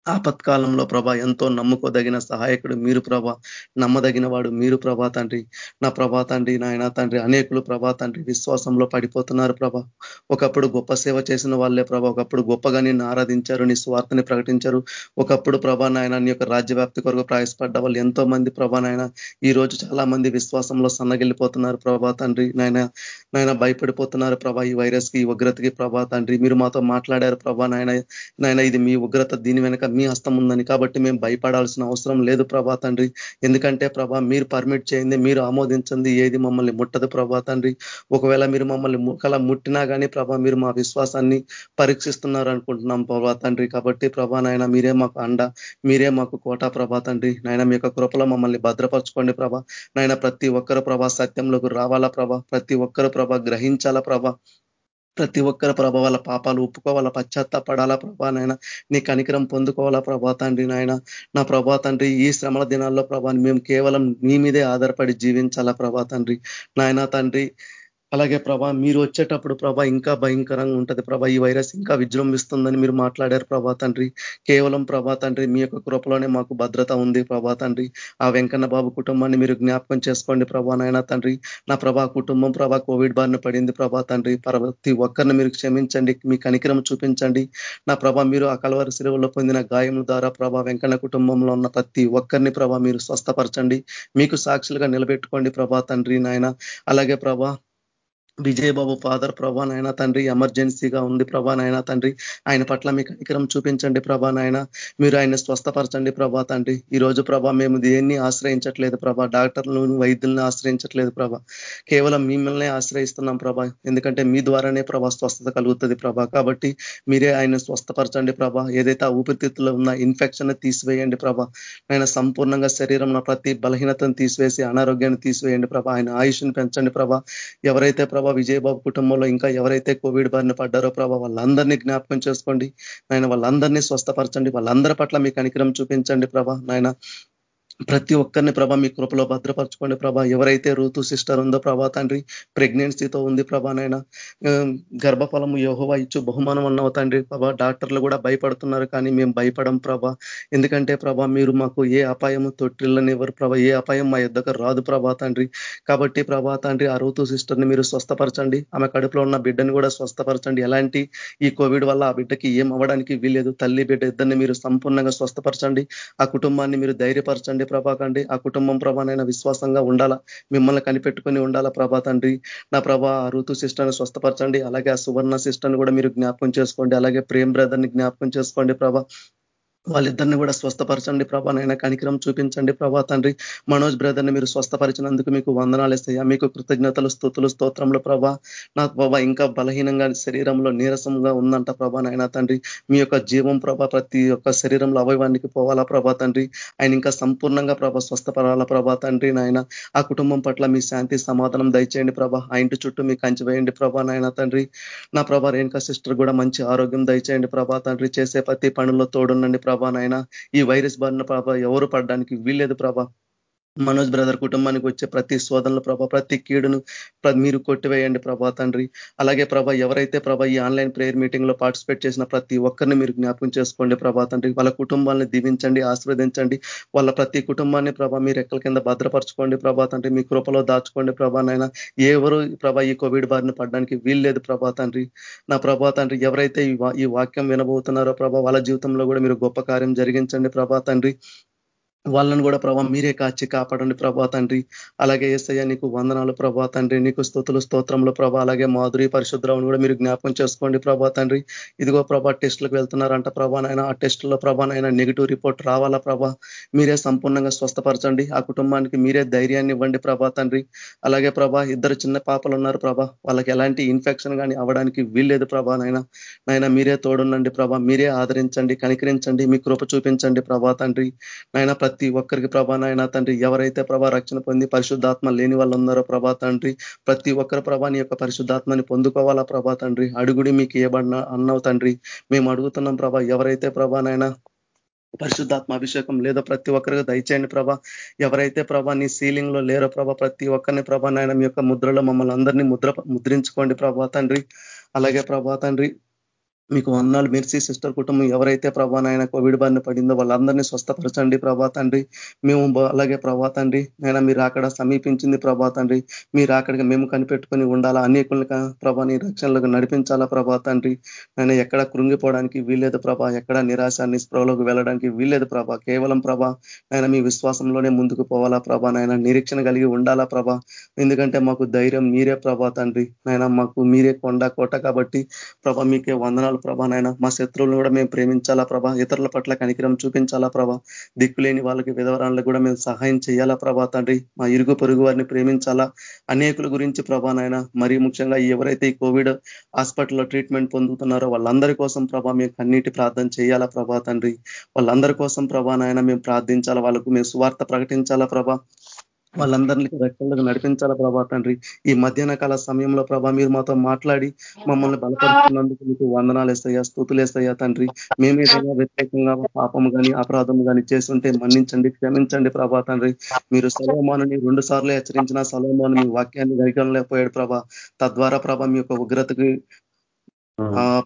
ఆపత్కాలంలో ప్రభా ఎంతో నమ్ముకోదగిన సహాయకుడు మీరు ప్రభా. నమ్మదగిన వాడు మీరు ప్రభా తండ్రి. నా ప్రభా తండ్రి నాయన తండ్రి అనేకులు ప్రభా తండ్రి విశ్వాసంలో పడిపోతున్నారు ప్రభా. ఒకప్పుడు గొప్ప సేవ చేసిన వాళ్ళే ప్రభా. ఒకప్పుడు గొప్పగా నిన్ను ఆరాధించారు నీ స్వార్థని ప్రకటించారు. ఒకప్పుడు ప్రభా నాయన నీ యొక్క రాజ్యవ్యాప్తి కొరకు ప్రయాసపడ్డ వాళ్ళు ఎంతో మంది ప్రభా నాయన. ఈ రోజు చాలా మంది విశ్వాసంలో సన్నగిల్లిపోతున్నారు ప్రభా తండ్రి. నాయన నాయన భయపడిపోతున్నారు ప్రభా ఈ వైరస్కి ఈ ఉగ్రతకి ప్రభా తండ్రి. మీరు మాతో మాట్లాడారు ప్రభా నాయన. నాయన ఇది మీ ఉగ్రత దీని వెనక మీ హస్తం ఉందని కాబట్టి మేము భయపడాల్సిన అవసరం లేదు ప్రభా తండ్రి. ఎందుకంటే ప్రభా మీరు పర్మిట్ చేయండి మీరు ఆమోదించండి ఏది మమ్మల్ని ముట్టదు ప్రభా తండ్రి. ఒకవేళ మీరు మమ్మల్ని ముఖల ముట్టినా కానీ ప్రభా మీరు మా విశ్వాసాన్ని పరీక్షిస్తున్నారు అనుకుంటున్నాం ప్రభా తండ్రి. కాబట్టి ప్రభా నాయన మీరే మాకు అండ మీరే మాకు కోట ప్రభా తండ్రి. నాయన మీ యొక్క కృపలో మమ్మల్ని భద్రపరచుకోండి ప్రభా. నాయన ప్రతి ఒక్కరు ప్రభా సత్యంలోకి రావాలా ప్రభా? ప్రతి ఒక్కరు ప్రభా గ్రహించాలా ప్రభా? ప్రతి ఒక్కరు ప్రభా వాళ్ళ పాపాలు ఒప్పుకోవాలా పశ్చాత్తాపడాలా ప్రభా నాయన? నీ కనికరం పొందుకోవాలా ప్రభా తండ్రి నాయన? నా ప్రభా తండ్రి ఈ శ్రమల దినాల్లో ప్రభాని మేము కేవలం నీ మీదే ఆధారపడి జీవించాలా ప్రభా తండ్రి? నాయన తండ్రి అలాగే ప్రభా మీరు వచ్చేటప్పుడు ప్రభా ఇంకా భయంకరంగా ఉంటుంది ప్రభా ఈ వైరస్ ఇంకా విజృంభిస్తుందని మీరు మాట్లాడారు ప్రభా తండ్రి. కేవలం ప్రభా తండ్రి మీ యొక్క కృపలోనే మాకు భద్రత ఉంది ప్రభా తండ్రి. ఆ వెంకన్న బాబు కుటుంబాన్ని మీరు జ్ఞాపకం చేసుకోండి ప్రభా నాయన తండ్రి. నా ప్రభా కుటుంబం ప్రభా కోవిడ్ బారిన పడింది ప్రభా తండ్రి. ప్రతి ఒక్కరిని మీరు క్షమించండి మీ కనికరం చూపించండి. నా ప్రభా మీరు ఆ కలవరి శిలువలో పొందిన గాయముల ద్వారా ప్రభా వెంకన్న కుటుంబంలో ఉన్న ప్రతి ఒక్కరిని ప్రభా మీరు స్వస్థపరచండి. మీకు సాక్షులుగా నిలబెట్టుకోండి ప్రభా తండ్రి నాయన. అలాగే ప్రభా విజయబాబు ఫాదర్ ప్రభా నాయన తండ్రి ఎమర్జెన్సీగా ఉంది ప్రభా నాయన తండ్రి. ఆయన పట్ల మీకు కనికరం చూపించండి ప్రభా నాయన మీరు ఆయన స్వస్థపరచండి ప్రభా తండ్రి. ఈ రోజు ప్రభా మేము దేన్ని ఆశ్రయించట్లేదు ప్రభా? డాక్టర్లను వైద్యులను ఆశ్రయించట్లేదు ప్రభా? కేవలం మిమ్మల్ని ఆశ్రయిస్తున్నాం ప్రభా. ఎందుకంటే మీ ద్వారానే ప్రభా స్వస్థత కలుగుతుంది ప్రభా. కాబట్టి మీరే ఆయన స్వస్థపరచండి ప్రభా. ఏదైతే ఆ ఊపిరితిత్తులో ఉన్న ఇన్ఫెక్షన్ తీసివేయండి ప్రభా. ఆయన సంపూర్ణంగా శరీరంలో ప్రతి బలహీనతను తీసివేసి అనారోగ్యాన్ని తీసివేయండి ప్రభా. ఆయన ఆయుష్ని పెంచండి ప్రభా. ఎవరైతే ప్రభా ప్రభా విజయబాబు కుటుంబంలో ఇంకా ఎవరైతే కోవిడ్ బారిన పడ్డారో ప్రభా వాళ్ళందరినీ జ్ఞాపకం చేసుకోండి. నాయన వాళ్ళందరినీ స్వస్థపరచండి. వాళ్ళందరి పట్ల మీకు అనుగ్రహం చూపించండి ప్రభా నాయన. ప్రతి ఒక్కరిని ప్రభా మీ కృపలో భద్రపరచుకోండి ప్రభా. ఎవరైతే ఋతు సిస్టర్ ఉందో ప్రభా తండ్రి ప్రెగ్నెన్సీతో ఉంది ప్రభా నైనా గర్భఫలము యోహోవా ఇచ్చు బహుమానం అన్నవ తండ్రి ప్రభా. డాక్టర్లు కూడా భయపడుతున్నారు కానీ మేము భయపడం ప్రభా. ఎందుకంటే ప్రభా మీరు మాకు ఏ అపాయము తొట్టిల్లనివ్వరు ప్రభా. ఏ అపాయం మా ఇద్దరు రాదు ప్రభా తండ్రి. కాబట్టి ప్రభా తండ్రి ఆ ఋతు సిస్టర్ని మీరు స్వస్థపరచండి. ఆమె కడుపులో ఉన్న బిడ్డని కూడా స్వస్థపరచండి. ఎలాంటి ఈ కోవిడ్ వల్ల ఆ బిడ్డకి ఏం అవ్వడానికి వీలేదు తల్లి బిడ్డ ఇద్దరిని మీరు సంపూర్ణంగా స్వస్థపరచండి. ఆ కుటుంబాన్ని మీరు ధైర్యపరచండి ప్రభా కండి ఆ కుటుంబం ప్రభానైనా విశ్వాసంగా ఉండాలా? మిమ్మల్ని కనిపెట్టుకొని ఉండాలా ప్రభా తండ్రి? నా ప్రభా ఆ ఋతు సిస్టర్ని స్వస్థపరచండి అలాగే ఆ సువర్ణ సిస్టర్ని కూడా మీరు జ్ఞాపకం చేసుకోండి అలాగే ప్రేమ్ బ్రదర్ని జ్ఞాపకం చేసుకోండి ప్రభా. వాళ్ళిద్దరిని కూడా స్వస్థపరచండి ప్రభా. నైనా కనికరం చూపించండి ప్రభా తండ్రి. మనోజ్ బ్రదర్ని మీరు స్వస్థపరిచినందుకు మీకు వందనాలు ఇస్తాయా మీకు కృతజ్ఞతలు స్థుతులు స్తోత్రంలో ప్రభా. నాకు ప్రభా ఇంకా బలహీనంగా శరీరంలో నీరసంగా ఉందంట ప్రభా నాయన తండ్రి. మీ యొక్క జీవం ప్రభా ప్రతి ఒక్క శరీరంలో అవయవానికి పోవాలా ప్రభా తండ్రి. ఆయన ఇంకా సంపూర్ణంగా ప్రభా స్వస్థపడాలా ప్రభా తండ్రి నాయన. ఆ కుటుంబం పట్ల మీ శాంతి సమాధానం దయచేయండి ప్రభా. ఆ ఇంటి చుట్టూ మీకు కంచి వేయండి ప్రభా నాయన తండ్రి. నా ప్రభా రేణుకా సిస్టర్ కూడా మంచి ఆరోగ్యం దయచేయండి ప్రభా తండ్రి. చేసే ప్రతి పనుల్లో తోడుండండి ప్రభా. ప్రభా నాయన. ఈ వైరస్ బారిన ప్రభా ఎవరు పడడానికి వీల్లేదు ప్రభా. మనోజ్ బ్రదర్ కుటుంబానికి వచ్చే ప్రతి శోధనలు ప్రభా ప్రతి కీడును మీరు కొట్టివేయండి ప్రభా తండ్రి. అలాగే ప్రభా ఎవరైతే ప్రభా ఈ ఆన్లైన్ ప్రేయర్ మీటింగ్లో పార్టిసిపేట్ చేసిన ప్రతి ఒక్కరిని మీరు జ్ఞాపకం చేసుకోండి ప్రభా తండ్రి. వాళ్ళ కుటుంబాన్ని దీవించండి ఆస్వాదించండి వాళ్ళ ప్రతి కుటుంబాన్ని ప్రభా మీరు ఎక్కల కింద భద్రపరచుకోండి ప్రభా తండ్రి. మీ కృపలో దాచుకోండి ప్రభా నాయన. ఎవరు ప్రభా ఈ కోవిడ్ బారిన పడడానికి వీల్లేదు ప్రభా తండ్రి. నా ప్రభా తండ్రి ఎవరైతే ఈ వాక్యం వినబోతున్నారో ప్రభా వాళ్ళ జీవితంలో కూడా మీరు గొప్ప కార్యం జరిగించండి ప్రభా తండ్రి. వాళ్ళని కూడా ప్రభా మీరే కాచి కాపాడండి ప్రభా తండ్రి. అలాగే ఏసయ్య నీకు వందనాలు ప్రభా తండ్రి. నీకు స్థుతులు స్తోత్రంలో ప్రభా. అలాగే మాధురి పరిశుద్ధరావుని కూడా మీరు జ్ఞాపకం చేసుకోండి ప్రభా తండ్రి. ఇదిగో ప్రభా టెస్టులకు వెళ్తున్నారంట ప్రభానైనా ఆ టెస్టులో ప్రభానైనా నెగిటివ్ రిపోర్ట్ రావాలా ప్రభా? మీరే సంపూర్ణంగా స్వస్థపరచండి. ఆ కుటుంబానికి మీరే ధైర్యాన్ని ఇవ్వండి ప్రభా తండ్రి. అలాగే ప్రభా ఇద్దరు చిన్న పాపలు ఉన్నారు ప్రభా. వాళ్ళకి ఎలాంటి ఇన్ఫెక్షన్ కానీ అవ్వడానికి వీల్లేదు ప్రభా నైనా నైనా మీరే తోడుండండి ప్రభా. మీరే ఆదరించండి కనికరించండి. మీ కృప చూపించండి ప్రభా తండ్రి. నైనా ప్రతి ఒక్కరికి ప్రభా నాయన తండ్రి ఎవరైతే ప్రభా రక్షణ పొంది పరిశుద్ధాత్మ లేని వాళ్ళు ఉన్నారో ప్రభా తండ్రి ప్రతి ఒక్కరు ప్రభాని యొక్క పరిశుద్ధాత్మని పొందుకోవాలా ప్రభా తండ్రి? అడుగుడి మీకు ఏబడిన అన్నావు తండ్రి. మేము అడుగుతున్నాం ప్రభా ఎవరైతే ప్రభా నాయన పరిశుద్ధాత్మ అభిషేకం లేదో ప్రతి ఒక్కరికి దయచేయండి ప్రభా. ఎవరైతే ప్రభా నీ సీలింగ్లో లేరో ప్రభా ప్రతి ఒక్కరిని ప్రభా నాయన మీ యొక్క ముద్రలో మమ్మల్ని అందరినీ ముద్ర ముద్రించుకోండి ప్రభా తండ్రి. అలాగే ప్రభా తండ్రి మీకు వందనాలు. మెర్సీ సిస్టర్ కుటుంబం ఎవరైతే ప్రభా నాయన కోవిడ్ బారిన పడిందో వాళ్ళందరినీ స్వస్థపరచండి ప్రభా తండ్రి. మేము అలాగే ప్రభా తండ్రి నైనా మీరు అక్కడ సమీపించింది ప్రభా తండ్రి. మీరు అక్కడికి మేము కనిపెట్టుకొని ఉండాలా? అనేకులు ప్రభాని రక్షణలకు నడిపించాలా ప్రభా తండ్రి? నేను ఎక్కడ కృంగిపోవడానికి వీల్లేదు ప్రభా. ఎక్కడ నిరాశ నిస్ప్రవలోకి వెళ్ళడానికి వీల్లేదు ప్రభా. కేవలం ప్రభా నేను మీ విశ్వాసంలోనే ముందుకు పోవాలా ప్రభా. నాయన నిరీక్షణ కలిగి ఉండాలా ప్రభా. ఎందుకంటే మాకు ధైర్యం మీరే ప్రభా తండ్రి. నాయన మాకు మీరే కొండ కోట కాబట్టి ప్రభా మీకే వందనాలు ప్రభా నాయన? మా శత్రువులను కూడా మేము ప్రేమించాలా ప్రభా? ఇతరుల పట్ల కనికరం చూపించాలా ప్రభా? దిక్కులేని వాళ్ళకి విధవరాళ్ళకు కూడా మేము సహాయం చేయాలా ప్రభా తండ్రి? మా ఇరుగు పొరుగు వారిని ప్రేమించాలా? అనేకుల గురించి ప్రభా నాయన మరీ ముఖ్యంగా ఎవరైతే ఈ కోవిడ్ హాస్పిటల్లో ట్రీట్మెంట్ పొందుతున్నారో వాళ్ళందరి కోసం ప్రభా మేము కన్నీటి ప్రార్థన చేయాలా ప్రభా తండ్రి? వాళ్ళందరి కోసం ప్రభా నాయన మేము ప్రార్థించాలా? వాళ్ళకు మేము సువార్త ప్రకటించాలా ప్రభా? వాళ్ళందరినీ రెక్కలకు నడిపించాల ప్రభా తండ్రి. ఈ మధ్యాహ్న కాల సమయంలో ప్రభా మీరు మాతో మాట్లాడి మమ్మల్ని బలపరుస్తున్నందుకు మీకు వందనాలు వేస్తాయా స్థుతులు వేస్తాయా తండ్రి. మేము ఏదైనా వ్యతిరేకంగా పాపం కానీ అపరాధం కానీ చేస్తుంటే మన్నించండి క్షమించండి ప్రభా తండ్రి. మీరు సలోమానుని రెండు సార్లు హెచ్చరించిన సలోమాను మీ వాక్యాన్ని గరికలేకపోయాడు ప్రభా. తద్వారా ప్రభా మీ యొక్క ఉగ్రతకి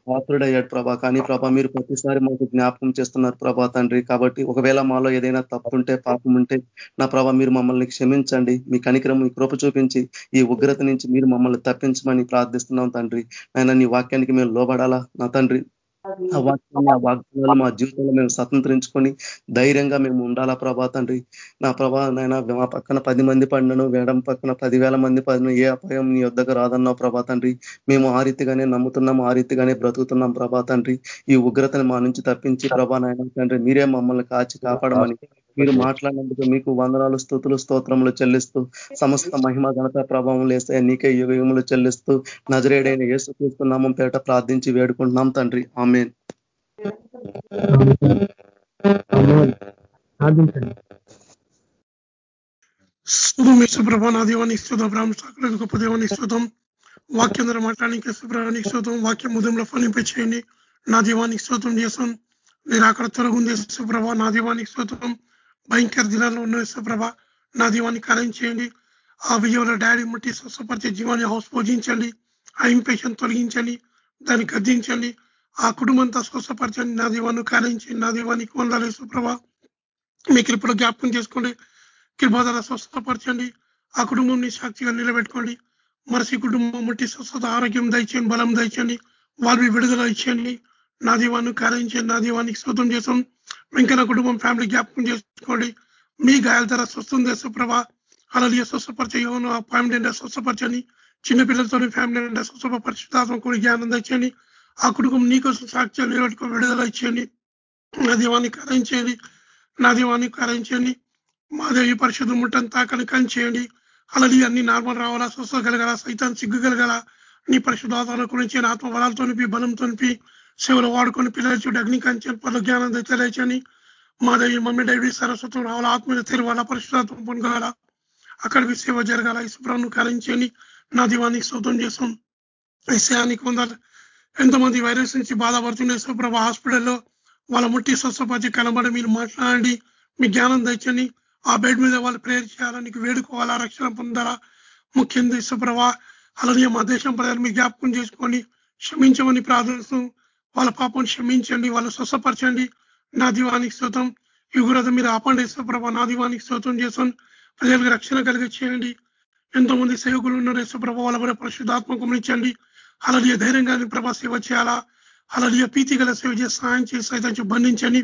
పాత్రుడయ్యాడు ప్రభా. కానీ ప్రభా మీరు ప్రతిసారి మాకు జ్ఞాపకం చేస్తున్నారు ప్రభా తండ్రి. కాబట్టి ఒకవేళ మాలో ఏదైనా తప్పు ఉంటే పాపం ఉంటే నా ప్రభా మీరు మమ్మల్ని క్షమించండి. మీ కనికరం మీ కృప చూపించి ఈ ఉగ్రత నుంచి మీరు మమ్మల్ని తప్పించమని ప్రార్థిస్తున్నాం తండ్రి. ఆయన నీ వాక్యానికి మేము లోబడాలా? నా తండ్రి ఆ వాక్యాన్ని ఆ వాగ్దానాలు మా జీవితంలో మేము స్వతంత్రించుకొని ధైర్యంగా మేము ఉండాలా ప్రభా తండ్రి. నా ప్రభా నాయన మా పక్కన పది మంది పడినను వేడం పక్కన పదివేల మంది పడిన ఏ అపాయం నీ వద్దకు రాదన్నావు ప్రభా తండ్రి. మేము ఆ రీతిగానే నమ్ముతున్నాం ఆ రీతిగానే బ్రతుకుతున్నాం ప్రభా తండ్రి. ఈ ఉగ్రతని మా నుంచి తప్పించి ప్రభా నాయన తండ్రి మీరే మమ్మల్ని కాచి కాపాడమని మీరు మాట్లాడినందుకు మీకు వందనాలు స్థుతులు స్తోత్రములు చెల్లిస్తూ సమస్త మహిమ ఘనత ప్రభావం లేస్తే నీకే యుగములు చెల్లిస్తూ నజరేడైన యేసు చూస్తున్నామం పేట ప్రార్థించి వేడుకుంటున్నాం తండ్రి. ఆమె
శుభం యేసుప్రభ నా దేవానికి స్థుతం బ్రాహ్మణ గొప్ప దేవానికి స్థుతం వాక్యం ద్వారా మాట్లాడానికి యేసుప్రభానికి స్థుతం వాక్యం ఉదయంలో ఫలింప చేయండి. నా దీవానికి స్తోత్రం చేస్తాం. మీరు అక్కడ తొలగుంది యేసుప్రభ నా దీవానికి స్తోత్రం. భయంకర దినాల్లో ఉన్న యేసుప్రభ నా దీవాన్ని కార్యం చేయండి. ఆ విజయంలో డాడీ ముట్టి స్వస్థపరిచే జీవాన్ని హౌస్ పూజించండి. ఆ ఇంపేషన్ తొలగించండి. దాన్ని గద్దించండి. ఆ కుటుంబంతో స్వస్థపరచండి. నా దీవాన్ని కార్యం చేయండి. నా దీవానికి వందాలి యేసుప్రభ మీ కృపలో జ్ఞాపకం చేసుకోండి. కృపాధార స్వస్థపరచండి. ఆ కుటుంబం సాక్షిగా నిలబెట్టుకోండి. మరసి కుటుంబం ముట్టి స్వస్థత ఆరోగ్యం దయచేయండి. బలం దయచేయండి. వాళ్ళవి విడుదల ఇచ్చేయండి. నా దీవాన్ని కార్యించండి నా దీవానికి స్వతం చేసాం వెంకన్న కుటుంబం ఫ్యామిలీ జ్ఞాపకం చేసుకోండి. మీ గాయాల ద్వారా స్వస్థం చేసే ప్రభా అలలియ స్వస్థపరిచే యోను అంటే స్వస్థపరచండి చిన్నపిల్లలతో ఫ్యామిలీ అంటే స్వస్థపరిచితాత్మ కూడా జ్ఞానం తెచ్చండి ఆ కుటుంబం నీకోసం సాక్ష్యాలు నిలబెట్టుకో విడుదల ఇచ్చేయండి. నా దీవాన్ని కరించేయండి నా దీవాన్ని కరించండి మాదేవి పరిశుద్ధం ముట్టని తాకని కంచేయండి. అలలి అన్ని నార్మల్ రావాలా స్వస్థ కలగల సైతాన్ని సిగ్గు కలగల? నీ పరిశుద్ధాత్మ గురించి ఆత్మ బలాలతో బలంతో సేవలు వాడుకొని పిల్లలు చూడు అగ్ని పలు జ్ఞానం తెలియచని మాదేవి మమ్మీ డైవీ సరస్వతం రావాల? ఆత్మీయ తెరవాలా? పరిశుధాత్మ పొందగల అక్కడికి సేవ జరగాల? ఈశ్వరాన్ని కరించండి నా దీవానికి శోతం చేసాం విషయానికి పొందాలి ఎంతమంది వైరస్ నుంచి బాధపడుతుండే సుప్రభ హాస్పిటల్లో వాళ్ళ ముట్టి స్వస్థపతి కనబడి మీరు మాట్లాడండి. మీ జ్ఞానం తెచ్చని ఆ బెడ్ మీద వాళ్ళు ప్రేయర్ చేయాలని వేడుకోవాలా? రక్షణ పొందాలా? ముఖ్యంగా సుప్రభ అలాగే మా దేశం ప్రజలు మీ జ్ఞాపకం చేసుకొని క్షమించమని ప్రార్థిస్తూ వాళ్ళ పాపం క్షమించండి వాళ్ళు స్వస్థపరచండి. నా దీవానికి స్తోత్రం. యుగురత మీరు ఆపండి సుప్రభ నా దీవానికి స్తోత్రం చేసాను ప్రజలకు రక్షణ కలిగి చేయండి. ఎంతో మంది సేవకులు ఉన్నారు యేసుప్రభ వాళ్ళ కూడా పరిశుద్ధాత్మ గమనించండి. అలలియ ధైర్యంగా ప్రభా సేవ చేయాలా? అలలియ పీతి గల సేవ చేసి సాయం చేసి సైతం బంధించండి.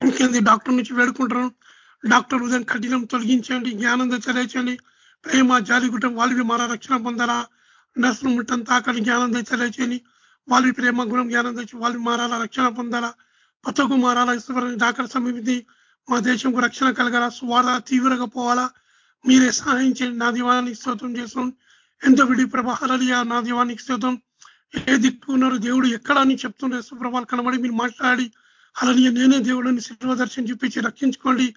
ఇంకేంది డాక్టర్ నుంచి వేడుకుంటారు డాక్టర్ ఉదయం కఠినం తొలగించండి జ్ఞానం తెలియచండి ప్రేమ జాలిగుట్టం వాళ్ళవి మారా రక్షణ పొందాలా? నర్సులు ముట్టం తాకని జ్ఞానం తెలియచండి వాళ్ళవి ప్రేమ గుణం జ్ఞానం తెచ్చి వాళ్ళు మారాలా రక్షణ పొందాలా? పతకు మారాలా? ఇష్టపరని డాక్టర్ సమీపించి మా దేశంకు రక్షణ కలగాల? స్వార్థ తీవ్రంగా పోవాలా? మీరే సహాయం చేయండి. నా దీవానికి స్తోత్రం చేస్తాం. ఎంతో విడి ప్రభాహాలలియా నా దీవానికి స్తోత్రం. ఏ దిక్కున్నారు దేవుడు ఎక్కడ అని చెప్తుండే సుప్రభాలు కనబడి మీరు మాట్లాడి అలలియ నేనే దేవుడిని శిల్వ దర్శనం చూపించి రక్షించుకోండి.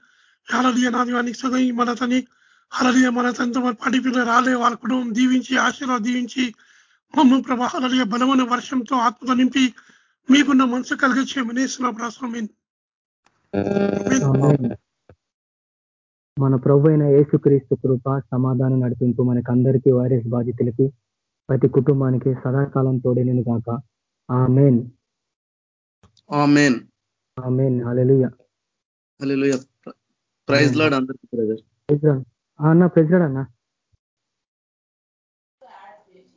అలలియ నా దీవానికి స్తోత్రం. ఈ మనతని అలలియ మన తనతో పాటి పిల్లలు రాలే వాళ్ళ కుటుంబం దీవించి ఆశీర్వాద దీవించి మమ్మ ప్రభా అలలియ బలమైన వర్షంతో ఆత్మతో నింపి మీకున్న మనసు కలిగించేమని ప్రశ్న
మన ప్రభు అయిన యేసుక్రీస్తు కృప సమాధానం నడిపింపు మనకి అందరికీ వైరస్ బాధితులకి ప్రతి కుటుంబానికి సదాకాలం తోడేను కాక amen.
Amen.
Amen. Hallelujah
praise lord అందరికీ
అన్న ప్రెసిడెంట్ అన్న.